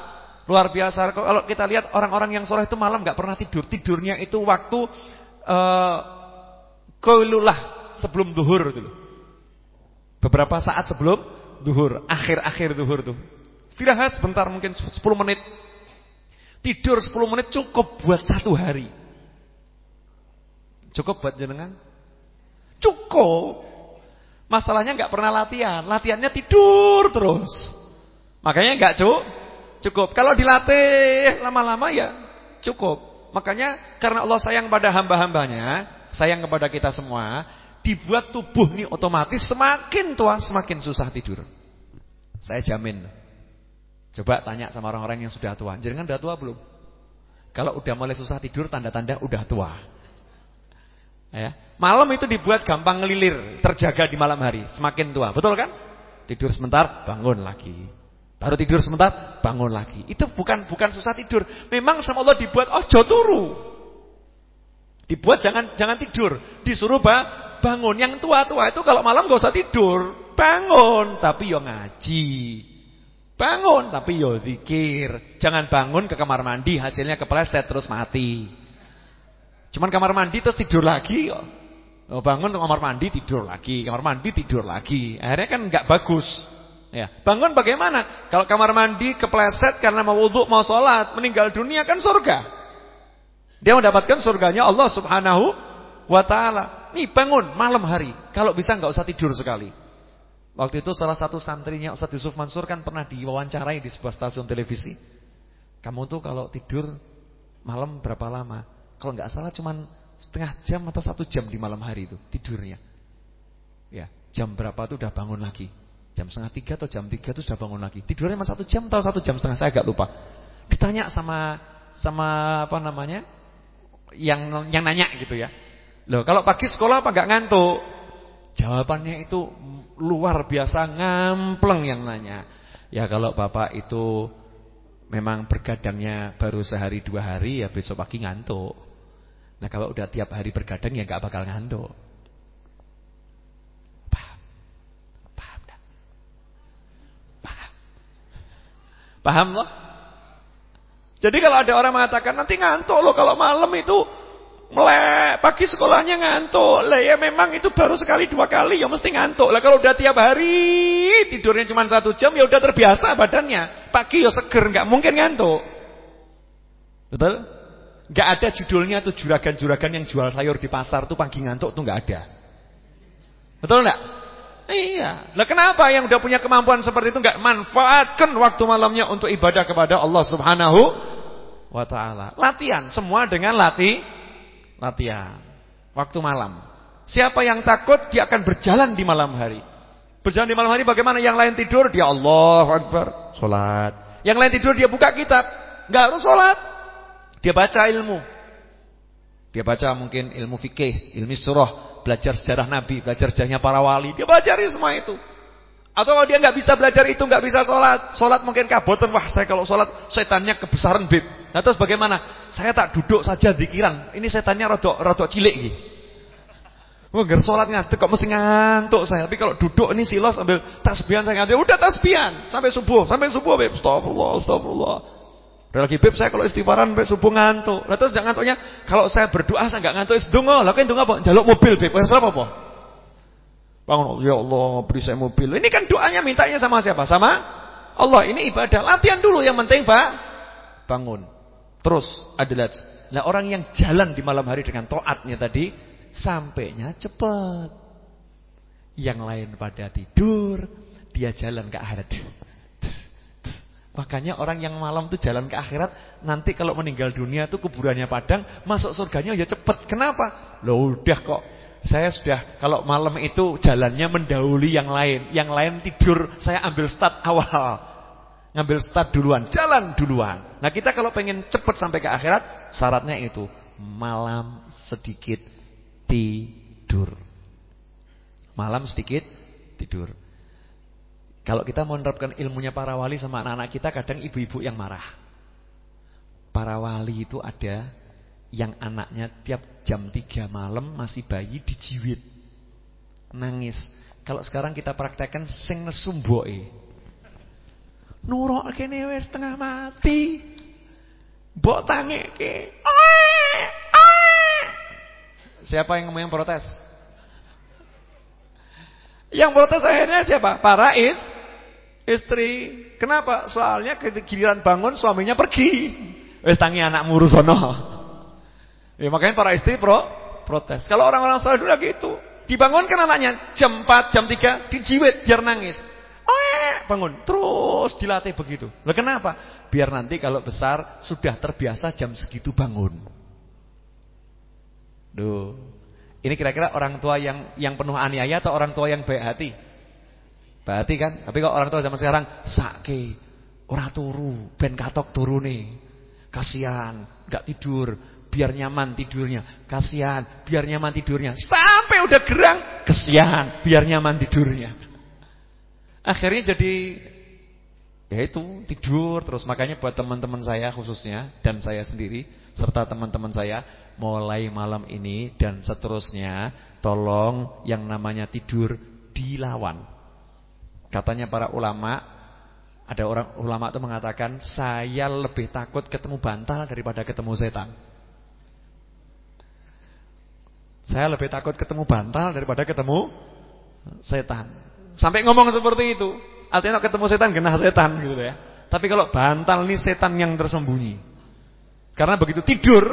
luar biasa. Kalau kita lihat orang-orang yang soleh itu malam nggak pernah tidur. Tidurnya itu waktu uh, sebelum duhur itu Beberapa saat sebelum duhur, akhir-akhir duhur tuh. Istirahat sebentar mungkin 10 menit. Tidur 10 menit cukup buat satu hari. Cukup buat jenengan? Cukup. Masalahnya nggak pernah latihan, latihannya tidur terus. Makanya nggak cukup. Cukup. Kalau dilatih lama-lama ya cukup. Makanya karena Allah sayang pada hamba-hambanya, sayang kepada kita semua, dibuat tubuh ini otomatis semakin tua semakin susah tidur. Saya jamin. Coba tanya sama orang-orang yang sudah tua. Jangan udah tua belum? Kalau udah mulai susah tidur tanda-tanda udah tua. Ya. Malam itu dibuat gampang ngelilir, terjaga di malam hari, semakin tua. Betul kan? Tidur sebentar, bangun lagi. Baru tidur sebentar, bangun lagi. Itu bukan bukan susah tidur. Memang sama Allah dibuat ojo turu. Dibuat jangan jangan tidur, disuruh bah, bangun. Yang tua-tua itu kalau malam gak usah tidur, bangun tapi yo ngaji. Bangun tapi yo zikir. Jangan bangun ke kamar mandi hasilnya kepleset terus mati. Cuman kamar mandi terus tidur lagi kok. Oh, bangun kamar mandi tidur lagi, kamar mandi tidur lagi. Akhirnya kan nggak bagus. Ya, bangun bagaimana? Kalau kamar mandi kepleset karena mau wudhu, mau sholat, meninggal dunia kan surga. Dia mendapatkan surganya Allah Subhanahu wa taala. Nih bangun malam hari. Kalau bisa nggak usah tidur sekali. Waktu itu salah satu santrinya Ustaz Yusuf Mansur kan pernah diwawancarai di sebuah stasiun televisi. Kamu tuh kalau tidur malam berapa lama? Kalau nggak salah cuman setengah jam atau satu jam di malam hari itu tidurnya. Ya, jam berapa itu udah bangun lagi. Jam setengah tiga atau jam tiga itu sudah bangun lagi. Tidurnya cuma satu jam atau satu jam setengah saya agak lupa. Ditanya sama sama apa namanya yang yang nanya gitu ya. Loh, kalau pagi sekolah apa enggak ngantuk? Jawabannya itu luar biasa ngampleng yang nanya. Ya kalau Bapak itu memang bergadangnya baru sehari dua hari ya besok pagi ngantuk. Nah kalau udah tiap hari bergadang ya nggak bakal ngantuk. Paham? Paham tak? Paham? Paham loh? Jadi kalau ada orang mengatakan nanti ngantuk loh kalau malam itu melek, pagi sekolahnya ngantuk. Lah ya memang itu baru sekali dua kali ya mesti ngantuk. Lah kalau udah tiap hari tidurnya cuma satu jam ya udah terbiasa badannya. Pagi ya seger, nggak mungkin ngantuk. Betul? Nggak ada judulnya tuh juragan-juragan yang jual sayur di pasar tuh pagi ngantuk tuh nggak ada. Betul nggak? Iya. Lah kenapa yang udah punya kemampuan seperti itu nggak manfaatkan waktu malamnya untuk ibadah kepada Allah Subhanahu wa taala? Latihan, semua dengan latih latihan. Waktu malam. Siapa yang takut dia akan berjalan di malam hari. Berjalan di malam hari bagaimana? Yang lain tidur dia Allah Akbar, salat. Yang lain tidur dia buka kitab, nggak harus salat. Dia baca ilmu. Dia baca mungkin ilmu fikih, ilmu surah, belajar sejarah Nabi, belajar sejarahnya para wali, dia pelajari semua itu. Atau kalau dia nggak bisa belajar itu, nggak bisa sholat, sholat mungkin kabotan, wah saya kalau sholat setannya kebesaran bib. Nah terus bagaimana? Saya tak duduk saja dikiran, ini setannya rodok rodok cilik gitu. Wah, ger sholat ngantuk kok mesti ngantuk saya. Tapi kalau duduk ini silos sambil tasbihan saya ngantuk. Udah tasbihan sampai subuh, sampai subuh, beb. Astagfirullah, astagfirullah. Udah lagi beb saya kalau istighfaran beb subuh ngantuk. Lah terus jangan ngantuknya kalau saya berdoa saya enggak ngantuk donga. Lah kan donga apa? Jaluk mobil beb. Wes apa apa? Bangun ya Allah beri saya mobil. Ini kan doanya mintanya sama siapa? Sama Allah. Ini ibadah. Latihan dulu yang penting Pak. Bangun. Terus adalah Nah orang yang jalan di malam hari dengan toatnya tadi sampainya cepat. Yang lain pada tidur, dia jalan ke akhirat. Makanya orang yang malam itu jalan ke akhirat, nanti kalau meninggal dunia itu kuburannya padang, masuk surganya ya cepat. Kenapa? Loh udah kok. Saya sudah kalau malam itu jalannya mendahului yang lain. Yang lain tidur, saya ambil start awal. Ngambil start duluan, jalan duluan. Nah kita kalau pengen cepat sampai ke akhirat, syaratnya itu malam sedikit tidur. Malam sedikit tidur. Kalau kita mau menerapkan ilmunya para wali sama anak-anak kita kadang ibu-ibu yang marah. Para wali itu ada yang anaknya tiap jam 3 malam masih bayi dijiwit. Nangis. Kalau sekarang kita praktekkan sing nesum boke. Nurok kene wis tengah mati. Mbok tangeke. Siapa yang ngomong protes? Yang protes akhirnya siapa? Para is istri. Kenapa? Soalnya giliran bangun suaminya pergi. Wes tangi anak muru sono. Ya makanya para istri pro protes. Kalau orang-orang saleh dulu gitu. Dibangunkan anaknya jam 4, jam 3 dijiwit biar nangis. Bangun. Terus dilatih begitu. Lah kenapa? Biar nanti kalau besar sudah terbiasa jam segitu bangun. Duh. Ini kira-kira orang tua yang yang penuh aniaya atau orang tua yang baik hati? Berarti kan, tapi kalau orang tua zaman sekarang sake ora turu, ben katok nih. Kasihan, enggak tidur, biar nyaman tidurnya. Kasihan, biar nyaman tidurnya. Sampai udah gerang, kasihan, biar nyaman tidurnya. Akhirnya jadi ya itu tidur terus makanya buat teman-teman saya khususnya dan saya sendiri serta teman-teman saya mulai malam ini dan seterusnya tolong yang namanya tidur dilawan. Katanya para ulama, ada orang ulama itu mengatakan, saya lebih takut ketemu bantal daripada ketemu setan. Saya lebih takut ketemu bantal daripada ketemu setan. Sampai ngomong seperti itu. Artinya ketemu setan genah setan gitu ya. Tapi kalau bantal ini setan yang tersembunyi. Karena begitu tidur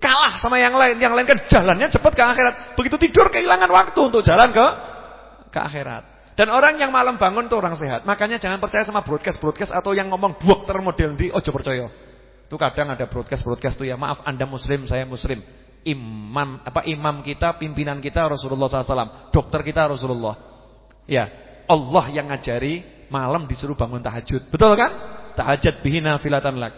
kalah sama yang lain. Yang lain kan jalannya cepat ke akhirat. Begitu tidur kehilangan waktu untuk jalan ke ke akhirat. Dan orang yang malam bangun itu orang sehat. Makanya jangan percaya sama broadcast-broadcast atau yang ngomong dokter model di ojo percaya. Itu kadang ada broadcast-broadcast tuh ya, maaf Anda muslim, saya muslim. Imam apa imam kita, pimpinan kita Rasulullah SAW, dokter kita Rasulullah. Ya, Allah yang ngajari malam disuruh bangun tahajud. Betul kan? Tahajud bihina filatan lak.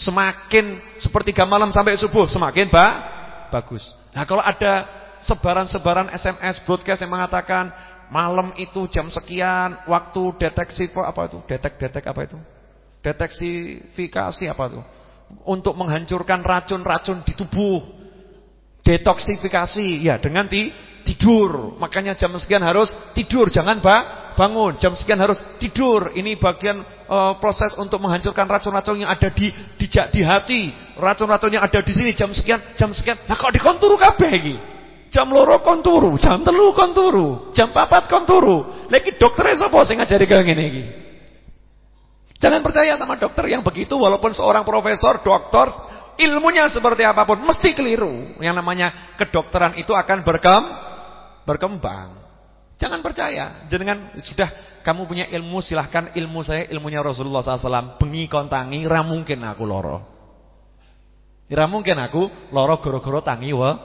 Semakin sepertiga malam sampai subuh semakin ba bagus. Nah, kalau ada sebaran-sebaran SMS broadcast yang mengatakan malam itu jam sekian, waktu deteksi apa itu? Detek-detek apa itu? Deteksifikasi apa itu? Untuk menghancurkan racun-racun di tubuh. Detoksifikasi ya dengan ti tidur. Makanya jam sekian harus tidur, jangan ba bangun, jam sekian harus tidur. Ini bagian uh, proses untuk menghancurkan racun-racun yang ada di di, di hati. Racun-racun yang ada di sini jam sekian, jam sekian. Nah kok dikonturu kabeh iki? Jam loro konturu, jam telu konturu, jam papat konturu. Lagi dokter sapa sing ngajari kaya ngene iki? Jangan percaya sama dokter yang begitu walaupun seorang profesor, dokter, ilmunya seperti apa pun mesti keliru. Yang namanya kedokteran itu akan berkem berkembang. Jangan percaya. Jenengan sudah kamu punya ilmu silahkan ilmu saya ilmunya Rasulullah SAW. Bengi kontangi ra mungkin aku loro. Ra mungkin aku loro goro-goro tangi wa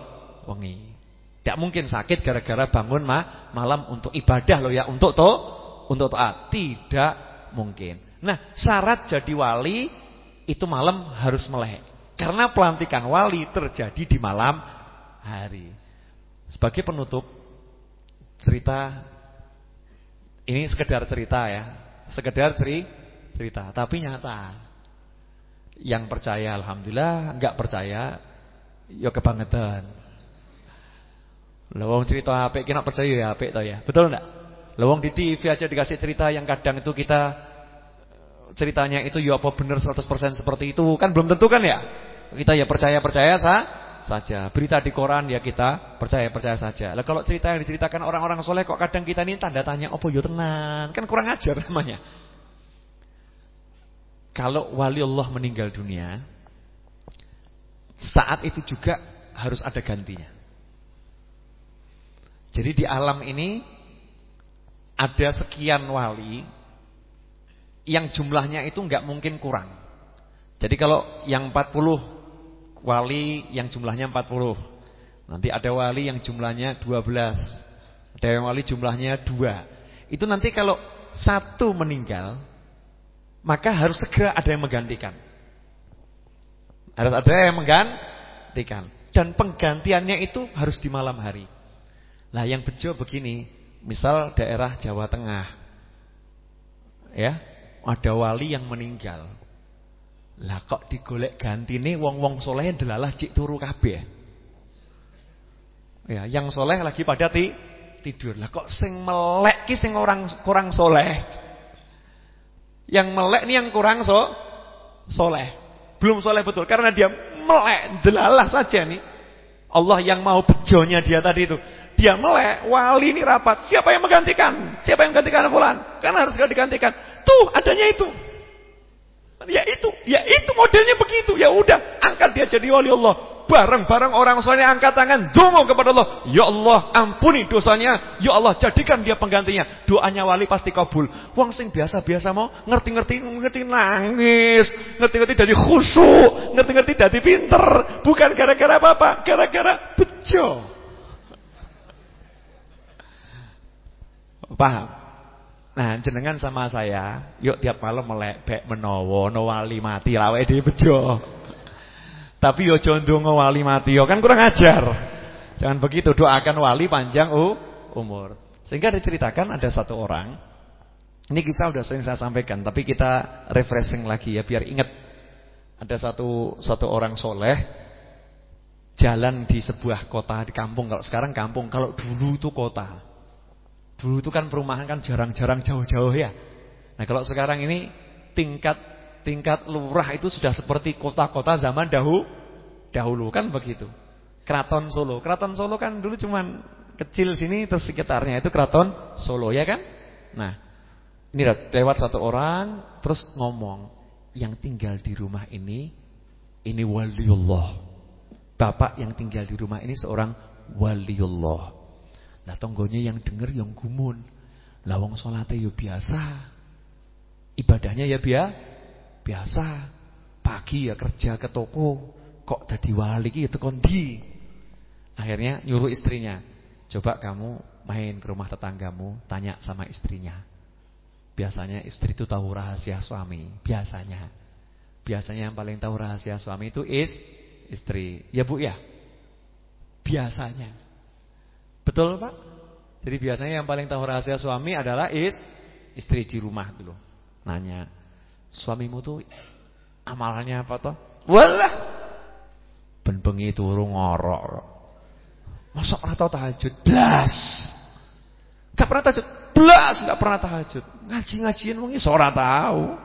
wengi. Tidak mungkin sakit gara-gara bangun ma malam untuk ibadah loh ya, untuk to untuk taat. Tidak mungkin. Nah, syarat jadi wali itu malam harus melek. Karena pelantikan wali terjadi di malam hari. Sebagai penutup cerita ini sekedar cerita ya, sekedar ceri, cerita, tapi nyata. Yang percaya alhamdulillah, enggak percaya ya kebangetan. Lawang cerita apik kena percaya ya apik to ya. Betul enggak? Lawang di TV aja dikasih cerita yang kadang itu kita ceritanya itu ya apa benar 100% seperti itu kan belum tentu kan ya. Kita ya percaya-percaya sah saja. Berita di koran ya kita percaya-percaya saja. Lah kalau cerita yang diceritakan orang-orang soleh kok kadang kita ini tanda tanya opo yo tenan. Kan kurang ajar namanya. Kalau wali Allah meninggal dunia, saat itu juga harus ada gantinya. Jadi di alam ini ada sekian wali yang jumlahnya itu nggak mungkin kurang. Jadi kalau yang 40 wali yang jumlahnya 40. Nanti ada wali yang jumlahnya 12. Ada yang wali jumlahnya 2. Itu nanti kalau satu meninggal, maka harus segera ada yang menggantikan. Harus ada yang menggantikan. Dan penggantiannya itu harus di malam hari. Nah yang bejo begini, misal daerah Jawa Tengah. Ya, ada wali yang meninggal. Lah kok digolek gantine wong-wong soleh delalah cik turu kabeh. Ya, yang soleh lagi pada ti, tidur. Lah kok sing melek ki sing orang kurang soleh. Yang melek nih yang kurang so soleh. Belum soleh betul karena dia melek delalah saja nih. Allah yang mau bejonya dia tadi itu. Dia melek, wali ini rapat. Siapa yang menggantikan? Siapa yang menggantikan fulan? Karena harus digantikan. Tuh, adanya itu. Ya itu, ya itu modelnya begitu. Ya udah, angkat dia jadi wali Allah. Bareng-bareng orang soleh angkat tangan, dongo kepada Allah. Ya Allah, ampuni dosanya. Ya Allah, jadikan dia penggantinya. Doanya wali pasti kabul. Wong sing biasa-biasa mau ngerti-ngerti, ngerti nangis, ngerti-ngerti jadi khusyuk, ngerti-ngerti jadi pinter. Bukan gara-gara apa-apa, gara-gara bejo. Paham? Nah, jenengan sama saya, yuk tiap malam melek bek menawa no wali mati lawe dhewe bejo. Tapi yo aja ndonga wali mati yo kan kurang ajar. Jangan begitu, doakan wali panjang uh, umur. Sehingga diceritakan ada satu orang ini kisah udah sering saya sampaikan, tapi kita refreshing lagi ya biar ingat. Ada satu satu orang soleh jalan di sebuah kota di kampung. Kalau sekarang kampung, kalau dulu itu kota. Dulu itu kan perumahan kan jarang-jarang jauh-jauh ya. Nah kalau sekarang ini tingkat tingkat lurah itu sudah seperti kota-kota zaman dahulu, dahulu kan begitu. Keraton Solo, Keraton Solo kan dulu cuman kecil sini terus sekitarnya itu Keraton Solo ya kan. Nah ini lewat satu orang terus ngomong yang tinggal di rumah ini ini waliullah. Bapak yang tinggal di rumah ini seorang waliullah. Lah tonggonya yang denger yang gumun. Lah wong ya biasa. Ibadahnya ya bia, biasa. Pagi ya kerja ke toko, kok jadi wali iki ya tekon di. Akhirnya nyuruh istrinya, "Coba kamu main ke rumah tetanggamu, tanya sama istrinya." Biasanya istri itu tahu rahasia suami, biasanya. Biasanya yang paling tahu rahasia suami itu is istri. Ya Bu ya? Biasanya. Betul Pak? Jadi biasanya yang paling tahu rahasia suami adalah is istri di rumah dulu. Nanya, suamimu tuh amalannya apa toh? Walah. Ben bengi turu ngorok. Masa ora tahajud? Blas. Gak pernah tahajud. Blas gak pernah tahajud. Ngaji-ngajian wong iso ora tahu.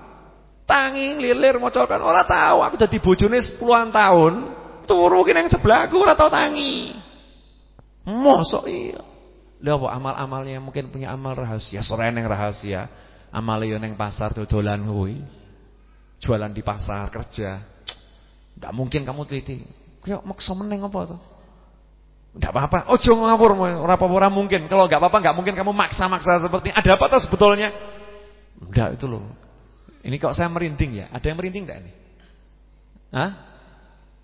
Tangi lilir maca kan ora tahu. Aku jadi bojone 10-an tahun, turu ki nang sebelahku ora tau tangi. Mosok iya. Lha apa amal-amalnya mungkin punya amal rahasia, sore neng rahasia. Amal yo neng pasar dodolan kuwi. Jualan di pasar, kerja. Enggak mungkin kamu teliti. Kayak maksa meneng apa tuh? Enggak apa-apa. Ojo ngawur ora apa-apa mungkin. Kalau enggak apa-apa enggak mungkin kamu maksa-maksa seperti ada apa tuh sebetulnya? Enggak itu loh. Ini kok saya merinding ya? Ada yang merinding enggak ini? Hah?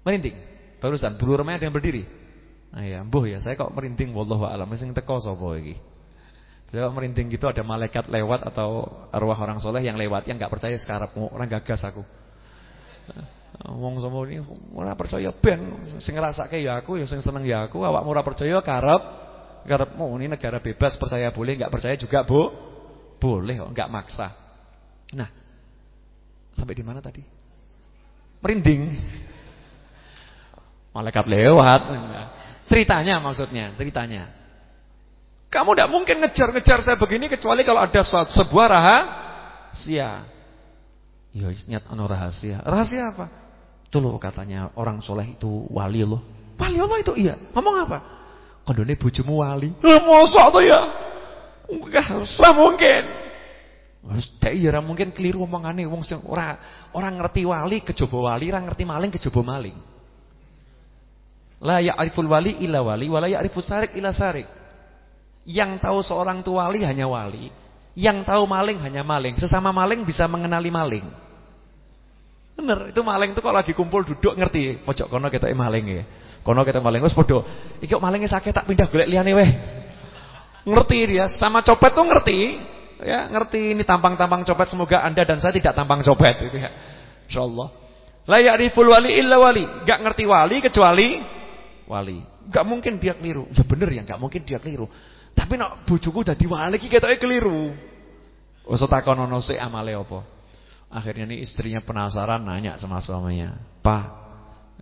Merinding? Barusan bulu remnya ada yang berdiri. Ah ya, mbuh ya, saya kok merinding wallahu a'lam sing teko sapa iki. Saya kok merinding gitu ada malaikat lewat atau arwah orang soleh yang lewat yang enggak percaya sekarapmu, orang gagas aku. Wong somo ini ora percaya ben sing ngrasake ya aku ya sing seneng ya aku, awakmu ora percaya karep karepmu ini negara bebas percaya boleh enggak percaya juga, Bu. Boleh kok, enggak maksa. Nah, sampai di mana tadi? Merinding. Malaikat lewat. Ceritanya maksudnya, ceritanya. Kamu tidak mungkin ngejar-ngejar saya begini kecuali kalau ada sebuah rahasia. Ya, nyat anu rahasia. Rahasia apa? Itu loh katanya orang soleh itu wali loh. Wali Allah itu iya. Ngomong apa? Kondone bojomu wali. Eh, mosok tuh ya? Enggak, mungkin. Wis iya ora mungkin keliru omongane wong sing ora orang ngerti wali kejaba wali, ora ngerti maling kejaba maling. La ya'riful wali illa wali wa la ya'rifus sarik illa sarik. Yang tahu seorang itu wali hanya wali, yang tahu maling hanya maling. Sesama maling bisa mengenali maling. Bener, itu maling itu kalau lagi kumpul duduk ngerti, pojok kono ketoke maling ya. Kono ketok maling wis padha. Iki malinge sakit tak pindah golek liyane weh. Ngerti dia, sama copet tuh ngerti. Ya, ngerti ini tampang-tampang copet semoga Anda dan saya tidak tampang copet itu ya. Insyaallah. La ya'riful wali illa wali. Enggak ngerti wali kecuali wali. Enggak mungkin dia keliru. Ya bener ya, enggak mungkin dia keliru. Tapi nek bojoku dadi wali iki ketoke keliru. Wes takonono sik amale apa? Akhirnya nih istrinya penasaran nanya sama suaminya, "Pak,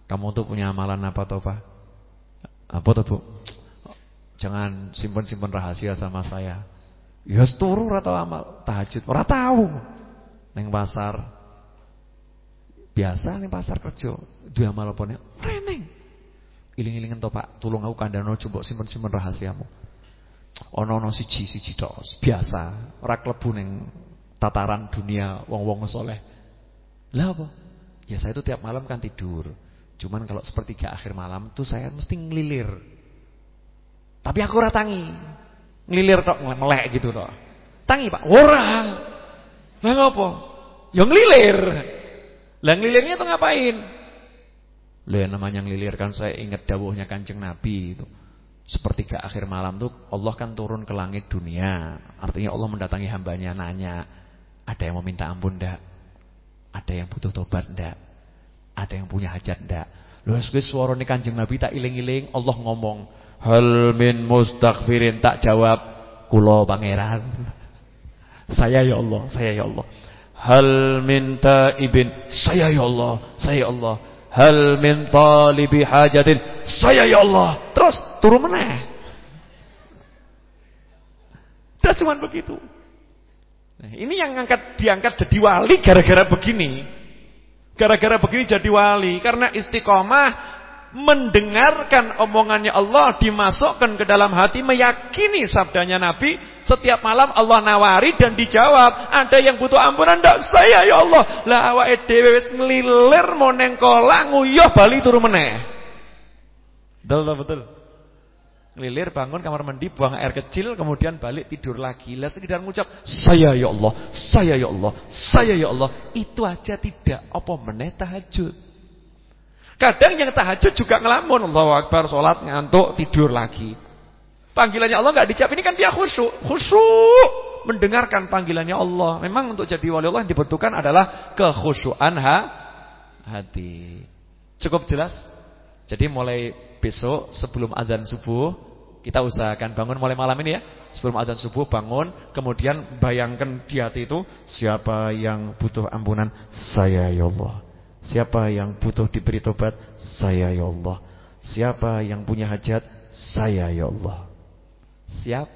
kamu tuh punya amalan apa toh, Pak?" "Apa tuh, Bu?" "Jangan simpen-simpen rahasia sama saya." "Ya turu ora tau amal tahajud." "Ora tahu." Neng pasar. Biasa ning pasar kerja, duwe amal apa? Reneng. Iling-ilingen to Pak, tulung aku kandhane coba simpen-simpen rahasiamu. Ana-ana siji-siji tok, biasa, ora klebu ning tataran dunia wong-wong soleh. Lah apa? Ya saya itu tiap malam kan tidur. Cuman kalau sepertiga akhir malam tuh saya mesti ngelilir. Tapi aku ora tangi. Ngelilir tok melek gitu tok. Tangi, Pak. Ora. Lah ngopo? Ya ngelilir. Lah ngelilirnya tuh ngapain? Loh yang namanya ngelilir kan saya ingat dawuhnya Kanjeng Nabi itu. Sepertiga akhir malam tuh Allah kan turun ke langit dunia. Artinya Allah mendatangi hambanya nanya, ada yang mau minta ampun ndak? Ada yang butuh tobat ndak? Ada yang punya hajat ndak? Loh wis suarane Kanjeng Nabi tak iling-iling Allah ngomong, "Hal min mustaghfirin?" Tak jawab, "Kula pangeran." Saya ya Allah, saya ya Allah. Hal min taibin? Saya ya Allah, saya ya Allah. Hal min talibi hajatin? Saya ya Allah. Terus turun meneh. Tidak cuma begitu. Nah, ini yang angkat diangkat jadi wali gara-gara begini. Gara-gara begini jadi wali karena istiqomah mendengarkan omongannya Allah dimasukkan ke dalam hati meyakini sabdanya Nabi setiap malam Allah nawari dan dijawab ada yang butuh ampunan? Ndak saya ya Allah. Lah awake dhewe wis nglilir kola nguyuh bali turu meneh. Betul betul? Ngelilir bangun kamar mandi buang air kecil kemudian balik tidur lagi. Lah sekedar ngucap saya ya Allah saya ya Allah saya ya Allah. Itu aja tidak. Apa meneh tahajud Kadang yang tahajud juga ngelamun Allahu Akbar, sholat, ngantuk, tidur lagi. Panggilannya Allah nggak dijawab. Ini kan dia khusyuk. Khusyuk mendengarkan panggilannya Allah. Memang untuk jadi wali Allah yang dibutuhkan adalah kekhusyuan ha, hati. Cukup jelas? Jadi mulai besok sebelum azan subuh kita usahakan bangun mulai malam ini ya. Sebelum azan subuh bangun, kemudian bayangkan di hati itu siapa yang butuh ampunan? Saya ya Allah. Siapa yang butuh diberi tobat? Saya ya Allah. Siapa yang punya hajat? Saya ya Allah. Siap?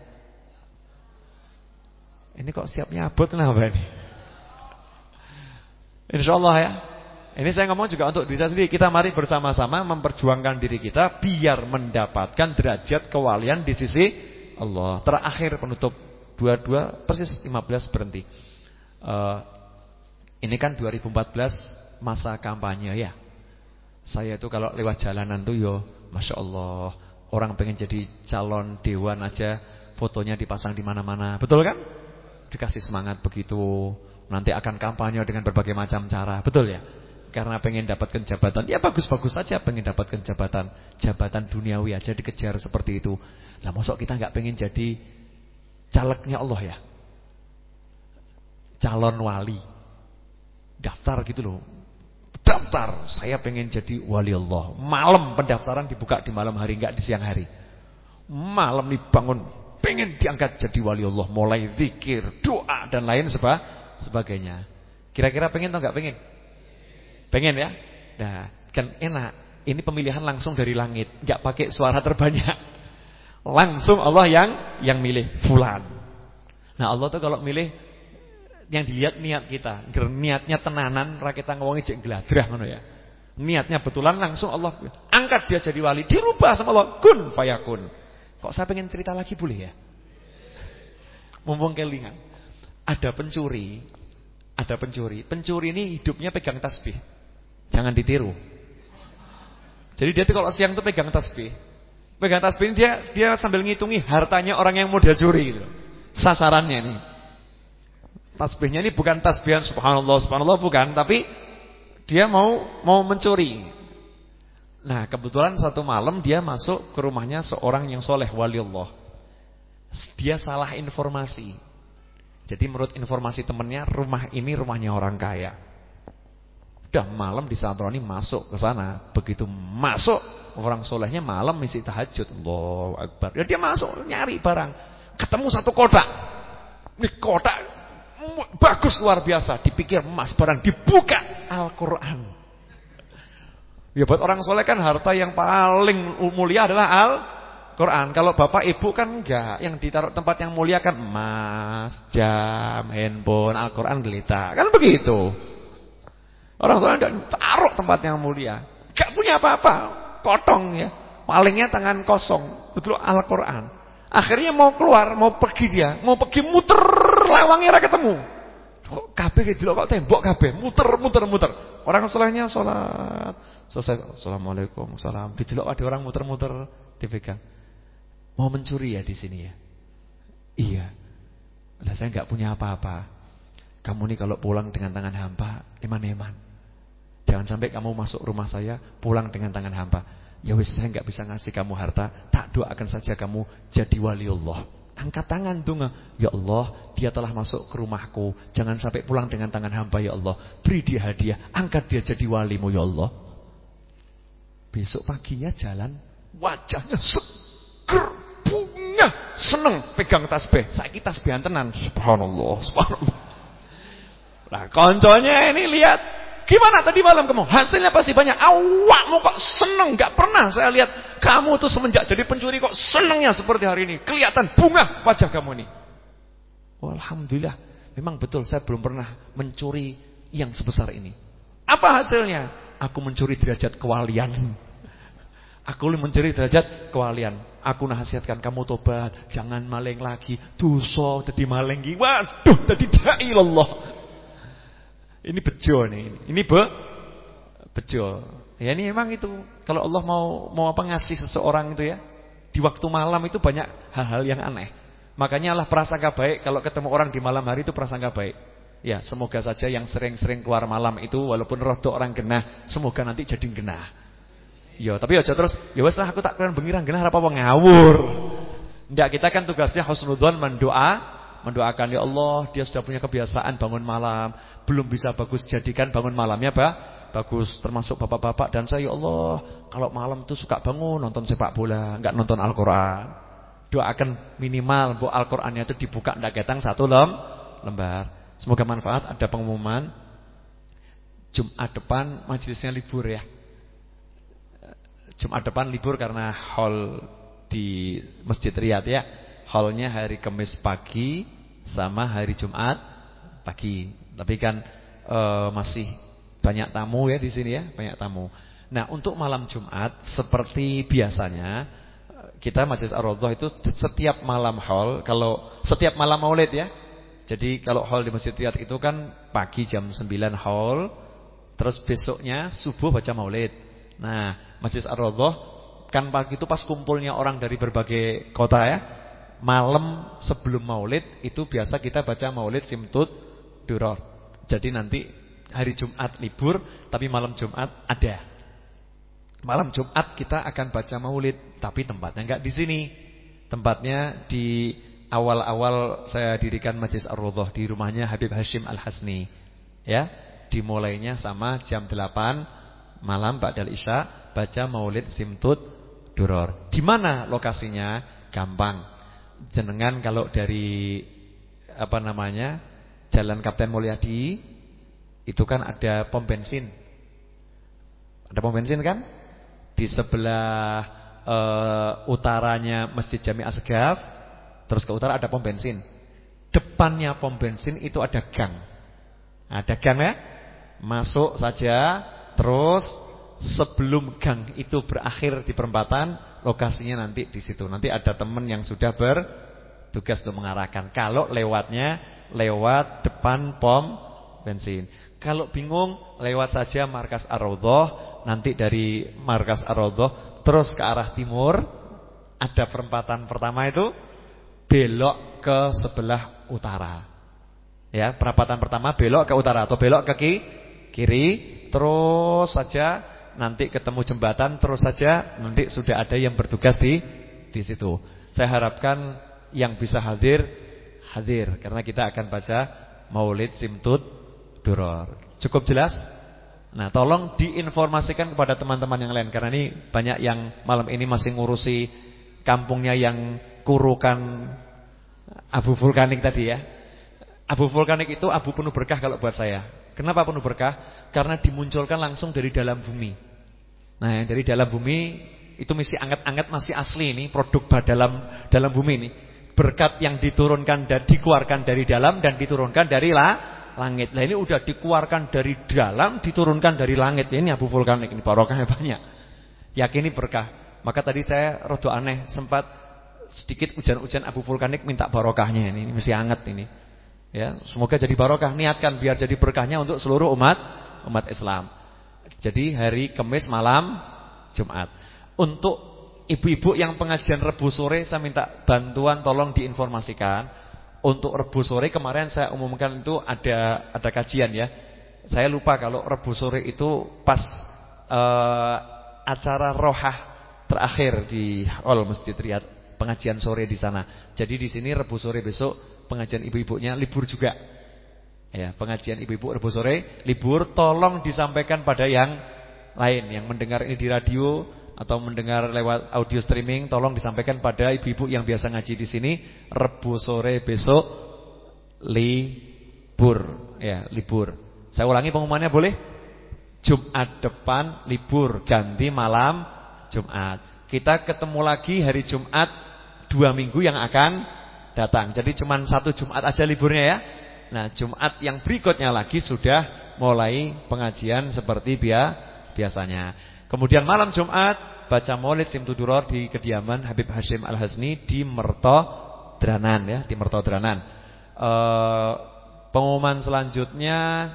Ini kok siapnya abot kenapa ini? Insya Allah ya. Ini saya ngomong juga untuk diri sendiri. Kita mari bersama-sama memperjuangkan diri kita biar mendapatkan derajat kewalian di sisi Allah. Terakhir penutup dua-dua persis 15 berhenti. Uh, ini kan 2014 masa kampanye ya. Saya itu kalau lewat jalanan tuh yo, masya Allah, orang pengen jadi calon dewan aja, fotonya dipasang di mana-mana, betul kan? Dikasih semangat begitu. Nanti akan kampanye dengan berbagai macam cara. Betul ya? Karena pengen dapatkan jabatan. Ya bagus-bagus saja pengen dapatkan jabatan. Jabatan duniawi aja dikejar seperti itu. Lah mosok kita nggak pengen jadi calegnya Allah ya? Calon wali. Daftar gitu loh. Daftar, saya pengen jadi wali Allah. Malam pendaftaran dibuka di malam hari, nggak di siang hari. Malam nih bangun, pengen diangkat jadi wali Allah. Mulai zikir, doa, dan lain sebagainya sebagainya. Kira-kira pengen atau nggak pengen? Pengen ya? Nah, kan enak. Ini pemilihan langsung dari langit, nggak pakai suara terbanyak. Langsung Allah yang yang milih fulan. Nah, Allah tuh kalau milih yang dilihat niat kita. Niatnya tenanan, rakyat ngomongin cek geladrah ngono ya. Niatnya betulan langsung Allah angkat dia jadi wali, dirubah sama Allah, kun fayakun. Kok saya pengen cerita lagi boleh ya? Mumpung kelingan. Ada pencuri, ada pencuri. Pencuri ini hidupnya pegang tasbih. Jangan ditiru. Jadi dia tuh kalau siang tuh pegang tasbih. Pegang tasbih ini dia dia sambil ngitungi hartanya orang yang mau dia curi gitu. Sasarannya nih. Tasbihnya ini bukan tasbihan subhanallah subhanallah bukan, tapi dia mau mau mencuri. Nah, kebetulan satu malam dia masuk ke rumahnya seorang yang soleh wali Allah. Dia salah informasi. Jadi menurut informasi temennya rumah ini rumahnya orang kaya. Udah malam di disantroni masuk ke sana. Begitu masuk orang solehnya malam misi tahajud. Allahu Akbar. Ya dia masuk nyari barang. Ketemu satu kotak. Ini kotak bagus luar biasa. Dipikir emas barang dibuka Al-Quran. Ya buat orang soleh kan harta yang paling mulia adalah Al Quran. Kalau bapak ibu kan enggak, yang ditaruh tempat yang mulia kan emas, jam, handphone, Al-Quran gelita. Kan begitu. Orang soleh enggak taruh tempat yang mulia. Enggak punya apa-apa, kotong ya. Palingnya tangan kosong, betul Al-Quran. Akhirnya mau keluar, mau pergi dia, mau pergi muter lawangnya ketemu. Kok kabeh gitu kok tembok kabeh, muter muter muter. Orang solehnya sholat, selesai assalamualaikum, salam. Didelok ada orang muter-muter dipegang. Mau mencuri ya di sini ya? Iya. Lah saya nggak punya apa-apa. Kamu nih kalau pulang dengan tangan hampa, eman-eman. Jangan sampai kamu masuk rumah saya pulang dengan tangan hampa. Ya wis saya nggak bisa ngasih kamu harta, tak doakan saja kamu jadi wali Allah. Angkat tangan tuh Ya Allah, dia telah masuk ke rumahku. Jangan sampai pulang dengan tangan hampa ya Allah. Beri dia hadiah, angkat dia jadi walimu ya Allah. Besok paginya jalan, wajahnya seger bunga seneng pegang tasbih. Saiki tasbihan tenan. Subhanallah, subhanallah. Lah konconya ini lihat Gimana tadi malam kamu? Hasilnya pasti banyak. Awakmu kok seneng? Gak pernah saya lihat kamu tuh semenjak jadi pencuri kok senengnya seperti hari ini. Kelihatan bunga wajah kamu ini. Oh, Alhamdulillah. Memang betul saya belum pernah mencuri yang sebesar ini. Apa hasilnya? Aku mencuri derajat kewalian. Aku mencuri derajat kewalian. Aku nasihatkan kamu tobat, jangan maling lagi. Dosa jadi maling. Waduh, jadi dai Allah. Ini bejo nih. Ini be bejo. Ya ini memang itu. Kalau Allah mau mau apa ngasih seseorang itu ya, di waktu malam itu banyak hal-hal yang aneh. Makanya Allah prasangka baik kalau ketemu orang di malam hari itu prasangka baik. Ya, semoga saja yang sering-sering keluar malam itu walaupun rodo orang genah, semoga nanti jadi genah. Ya, tapi aja terus, ya wes lah aku tak keren bengi genah apa apa ngawur. Ndak, kita kan tugasnya husnudzon mendoa, mendoakan ya Allah, dia sudah punya kebiasaan bangun malam, belum bisa bagus jadikan bangun malamnya, Pak. bagus termasuk bapak-bapak dan saya ya Allah kalau malam tuh suka bangun nonton sepak bola, enggak nonton Al-Qur'an. Doakan minimal bu Al-Qur'annya itu dibuka ndak ketang satu lem lembar. Semoga manfaat ada pengumuman Jumat depan majelisnya libur ya. Jumat depan libur karena hall di Masjid Riyad ya. Hallnya hari Kamis pagi sama hari Jumat pagi. Tapi kan e, masih banyak tamu ya di sini ya, banyak tamu. Nah, untuk malam Jumat seperti biasanya kita Masjid Ar-Raudhah itu setiap malam hall kalau setiap malam Maulid ya. Jadi kalau hall di Masjid Riyad itu kan pagi jam 9 hall, terus besoknya subuh baca Maulid. Nah, Masjid Ar-Raudhah kan pagi itu pas kumpulnya orang dari berbagai kota ya. Malam sebelum Maulid itu biasa kita baca Maulid Simtud Duror. Jadi nanti hari Jumat libur tapi malam Jumat ada. Malam Jumat kita akan baca Maulid tapi tempatnya enggak di sini. Tempatnya di awal-awal saya dirikan Majlis Ar-Raudhah di rumahnya Habib Hashim Al-Hasni. Ya, dimulainya sama jam 8 malam Ba'dal Isya baca Maulid Simtud Duror. Di mana lokasinya? Gampang. Jenengan kalau dari apa namanya? Jalan Kapten Mulyadi itu kan ada pom bensin. Ada pom bensin kan? Di sebelah uh, utaranya Masjid Jami Asgaf, terus ke utara ada pom bensin. Depannya pom bensin itu ada gang. Ada gang ya? Masuk saja terus sebelum gang itu berakhir di perempatan, lokasinya nanti di situ. Nanti ada teman yang sudah bertugas untuk mengarahkan. Kalau lewatnya lewat depan pom bensin. Kalau bingung lewat saja markas ar nanti dari markas ar terus ke arah timur ada perempatan pertama itu belok ke sebelah utara. Ya, perempatan pertama belok ke utara atau belok ke kiri, terus saja nanti ketemu jembatan terus saja nanti sudah ada yang bertugas di di situ. Saya harapkan yang bisa hadir hadir karena kita akan baca Maulid Simtud Duror. Cukup jelas? Nah, tolong diinformasikan kepada teman-teman yang lain karena ini banyak yang malam ini masih ngurusi kampungnya yang kurukan abu vulkanik tadi ya. Abu vulkanik itu abu penuh berkah kalau buat saya. Kenapa penuh berkah? Karena dimunculkan langsung dari dalam bumi. Nah, yang dari dalam bumi itu mesti anget-anget masih asli ini, produk dalam dalam bumi ini. Berkat yang diturunkan dan dikeluarkan dari dalam dan diturunkan dari la, langit. Nah, ini udah dikeluarkan dari dalam, diturunkan dari langit. Ini abu vulkanik ini barokahnya banyak. Yakini berkah. Maka tadi saya rada aneh, sempat sedikit hujan-hujan abu vulkanik minta barokahnya ini, ini mesti anget ini. Ya, semoga jadi barokah. Niatkan biar jadi berkahnya untuk seluruh umat umat Islam. Jadi hari Kamis malam Jumat. Untuk ibu-ibu yang pengajian Rebu sore saya minta bantuan tolong diinformasikan. Untuk Rebu sore kemarin saya umumkan itu ada ada kajian ya. Saya lupa kalau Rebu sore itu pas uh, acara rohah terakhir di Hall Masjid Riyad, pengajian sore di sana. Jadi di sini Rebu sore besok pengajian ibu-ibunya libur juga. Ya, pengajian ibu-ibu Rabu sore libur tolong disampaikan pada yang lain yang mendengar ini di radio atau mendengar lewat audio streaming tolong disampaikan pada ibu-ibu yang biasa ngaji di sini Rabu sore besok libur ya, libur. Saya ulangi pengumumannya boleh? Jumat depan libur ganti malam Jumat. Kita ketemu lagi hari Jumat dua minggu yang akan datang. Jadi cuma satu Jumat aja liburnya ya. Nah Jumat yang berikutnya lagi sudah mulai pengajian seperti biasanya. Kemudian malam Jumat baca maulid Simtuduror di kediaman Habib Hashim Al-Hasni di Mertodranan ya, di Mertodranan. E, pengumuman selanjutnya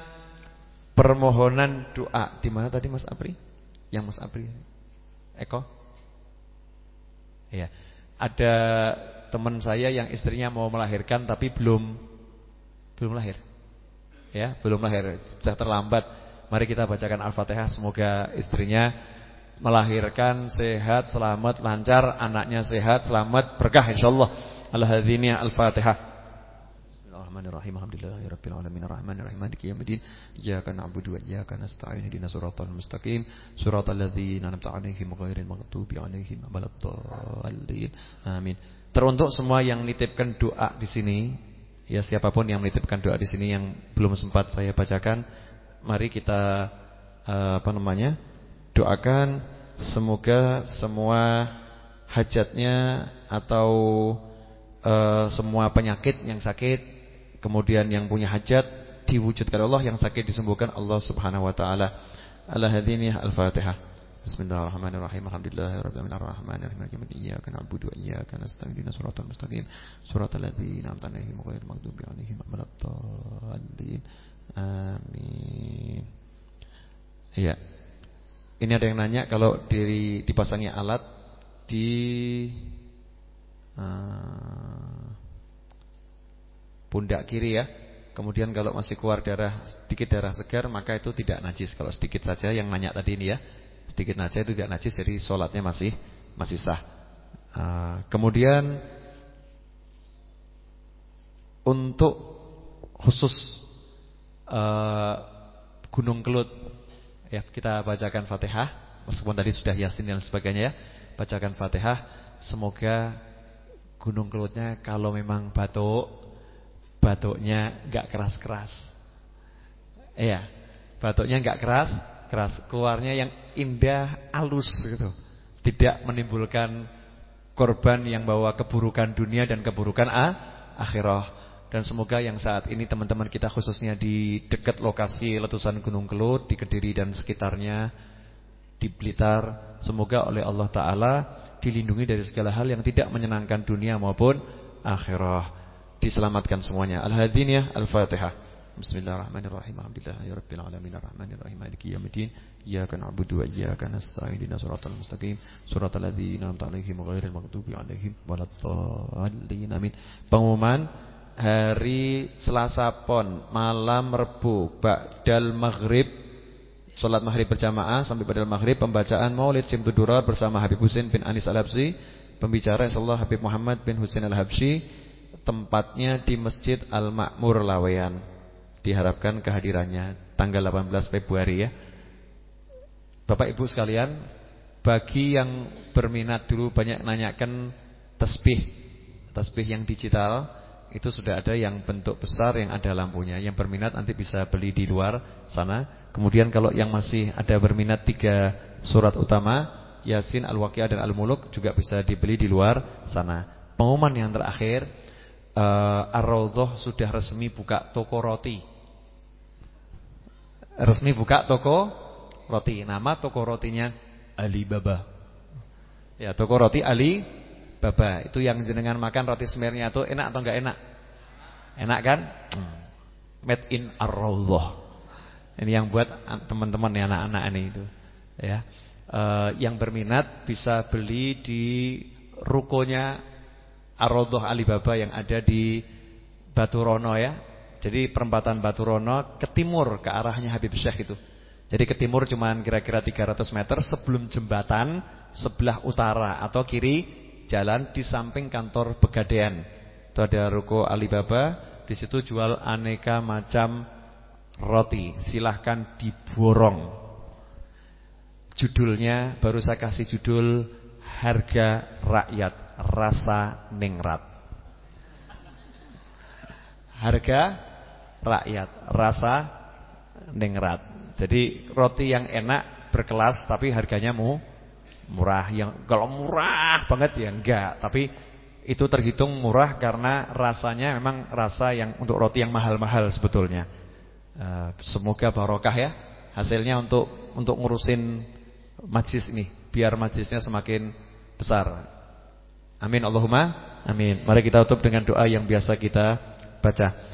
permohonan doa. Di mana tadi Mas Apri? Yang Mas Apri. Eko? Iya. Ada teman saya yang istrinya mau melahirkan tapi belum belum lahir. Ya, belum lahir. Sudah terlambat. Mari kita bacakan Al-Fatihah semoga istrinya melahirkan sehat, selamat, lancar, anaknya sehat, selamat, berkah insyaallah. Al-Hadziniyah Al-Fatihah. Bismillahirrahmanirrahim. Alhamdulillahirabbil alamin arrahmanir rahim maliki yaumiddin. Iyyaka na'budu wa iyyaka nasta'in. Ihdinas siratal mustaqim. Siratal ladzina an'amta 'alaihim ghairil maghdubi 'alaihim waladdallin. Amin. Teruntuk semua yang nitipkan doa di sini, ya siapa pun yang menitipkan doa di sini yang belum sempat saya bacakan, mari kita uh, apa namanya? doakan semoga semua hajatnya atau uh, semua penyakit yang sakit, kemudian yang punya hajat diwujudkan Allah, yang sakit disembuhkan Allah Subhanahu wa taala. Al-hadini al-Fatihah. Bismillahirrahmanirrahim. Alhamdulillahirabbil alamin maliki na'budu wa iyyaka nasta'in. Siratal mustaqim. Siratal ladzina an'amta 'alaihim ghairil maghdubi 'alaihim waladdallin. Amin. Iya. Ini ada yang nanya kalau diri dipasangi alat di uh, pundak kiri ya. Kemudian kalau masih keluar darah sedikit darah segar maka itu tidak najis. Kalau sedikit saja yang nanya tadi ini ya, sedikit saja itu tidak najis jadi sholatnya masih masih sah. Uh, kemudian untuk khusus uh, Gunung Kelut ya kita bacakan Fatihah meskipun tadi sudah Yasin dan sebagainya ya bacakan Fatihah. Semoga gunung kelutnya kalau memang batuk, batuknya nggak keras-keras. Iya, batuknya nggak keras, keras. Keluarnya yang indah, alus gitu. Tidak menimbulkan korban yang bawa keburukan dunia dan keburukan ah, akhirah. Dan semoga yang saat ini teman-teman kita khususnya di dekat lokasi letusan Gunung Kelut, di Kediri dan sekitarnya di Blitar semoga oleh Allah taala dilindungi dari segala hal yang tidak menyenangkan dunia maupun akhirah diselamatkan semuanya al-hadiniyah al-fatihah Bismillahirrahmanirrahim. Alhamdulillahirabbil alamin. Arrahmanirrahim. Maliki yaumiddin. Iyyaka na'budu wa iyyaka nasta'in. Ihdinas siratal mustaqim. Siratal ladzina an'amta 'alaihim ghairil maghdubi 'alaihim waladdallin. Amin. Pengumuman hari Selasa Pon malam Rebu ba'dal maghrib. Salat maghrib berjamaah sampai pada maghrib. Pembacaan Maulid Simtudurar bersama Habib Husin bin Anis Al-Habsyi, pembicara insyaallah Habib Muhammad bin Husin Al-Habsyi, tempatnya di Masjid Al-Ma'mur Laweyan. Diharapkan kehadirannya tanggal 18 Februari ya. Bapak Ibu sekalian, bagi yang berminat dulu banyak nanyakan tasbih, tasbih yang digital itu sudah ada yang bentuk besar yang ada lampunya. Yang berminat nanti bisa beli di luar sana. Kemudian kalau yang masih ada berminat tiga surat utama Yasin, Al-Waqiah dan Al-Muluk juga bisa dibeli di luar sana. Pengumuman yang terakhir uh, Ar-Raudhah sudah resmi buka toko roti. Resmi buka toko roti. Nama toko rotinya Alibaba. Ya, toko roti Ali Baba. Itu yang jenengan makan roti semirnya itu enak atau enggak enak? Enak kan? Hmm. Made in Ar-Raudhah. Ini yang buat teman-teman ya anak-anak ini itu. Ya. E, yang berminat bisa beli di rukonya Ar-Raudhah Alibaba yang ada di Baturono ya. Jadi perempatan Baturono ke timur ke arahnya Habib Syekh itu. Jadi ke timur cuma kira-kira 300 meter sebelum jembatan sebelah utara atau kiri jalan di samping kantor Pegadaian. Itu ada ruko Alibaba, di situ jual aneka macam roti silahkan diborong Judulnya baru saya kasih judul Harga Rakyat Rasa Ningrat Harga Rakyat Rasa Ningrat Jadi roti yang enak berkelas tapi harganya mu murah yang Kalau murah banget ya enggak Tapi itu terhitung murah karena rasanya memang rasa yang untuk roti yang mahal-mahal sebetulnya Eh, semoga barokah ya hasilnya untuk untuk ngurusin majlis ini biar majlisnya semakin besar. Amin Allahumma amin. Mari kita tutup dengan doa yang biasa kita baca.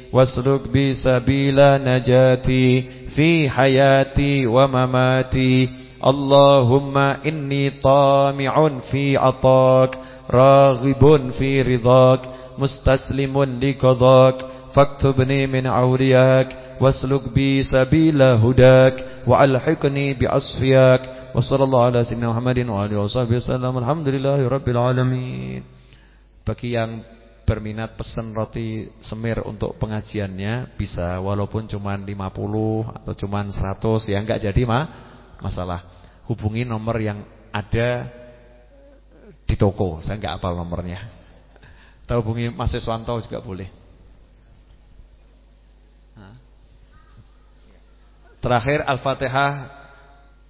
واسلك بي سبيل نجاتي في حياتي ومماتي اللهم إني طامع في عطاك راغب في رضاك مستسلم لقضاك فاكتبني من عورياك واسلك بي سبيل هداك وألحقني بأصفياك وصلى الله على سيدنا محمد وعلى وصحبه وسلم الحمد لله رب العالمين bagi yang berminat pesan roti semir untuk pengajiannya bisa walaupun cuma 50 atau cuma 100 ya enggak jadi mah masalah. Hubungi nomor yang ada di toko. Saya enggak hafal nomornya. Atau hubungi Mas Siswanto juga boleh. Terakhir Al-Fatihah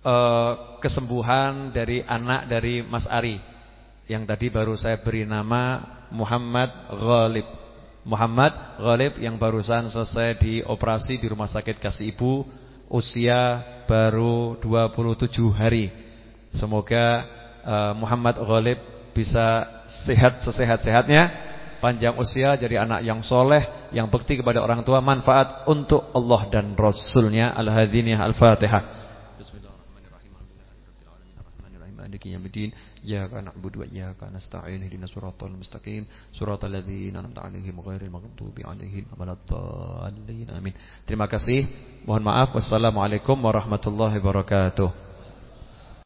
eh, kesembuhan dari anak dari Mas Ari. Yang tadi baru saya beri nama Muhammad Ghalib. Muhammad Ghalib yang barusan selesai dioperasi di Rumah Sakit Kasih Ibu usia baru 27 hari. Semoga uh, Muhammad Ghalib bisa sehat sesehat-sehatnya panjang usia jadi anak yang soleh, yang bekti kepada orang tua, manfaat untuk Allah dan Rasulnya. Al-Hadiniyah Al-Fatihah. Bismillahirrahmanirrahim. Iyyaka na'budu wa iyyaka nasta'in. Ihdinas siratal mustaqim. Siratal ladzina an'amta 'alaihim ghairil maghdubi 'alaihim waladdallin. Amin. Terima kasih. Mohon maaf. Wassalamualaikum warahmatullahi wabarakatuh.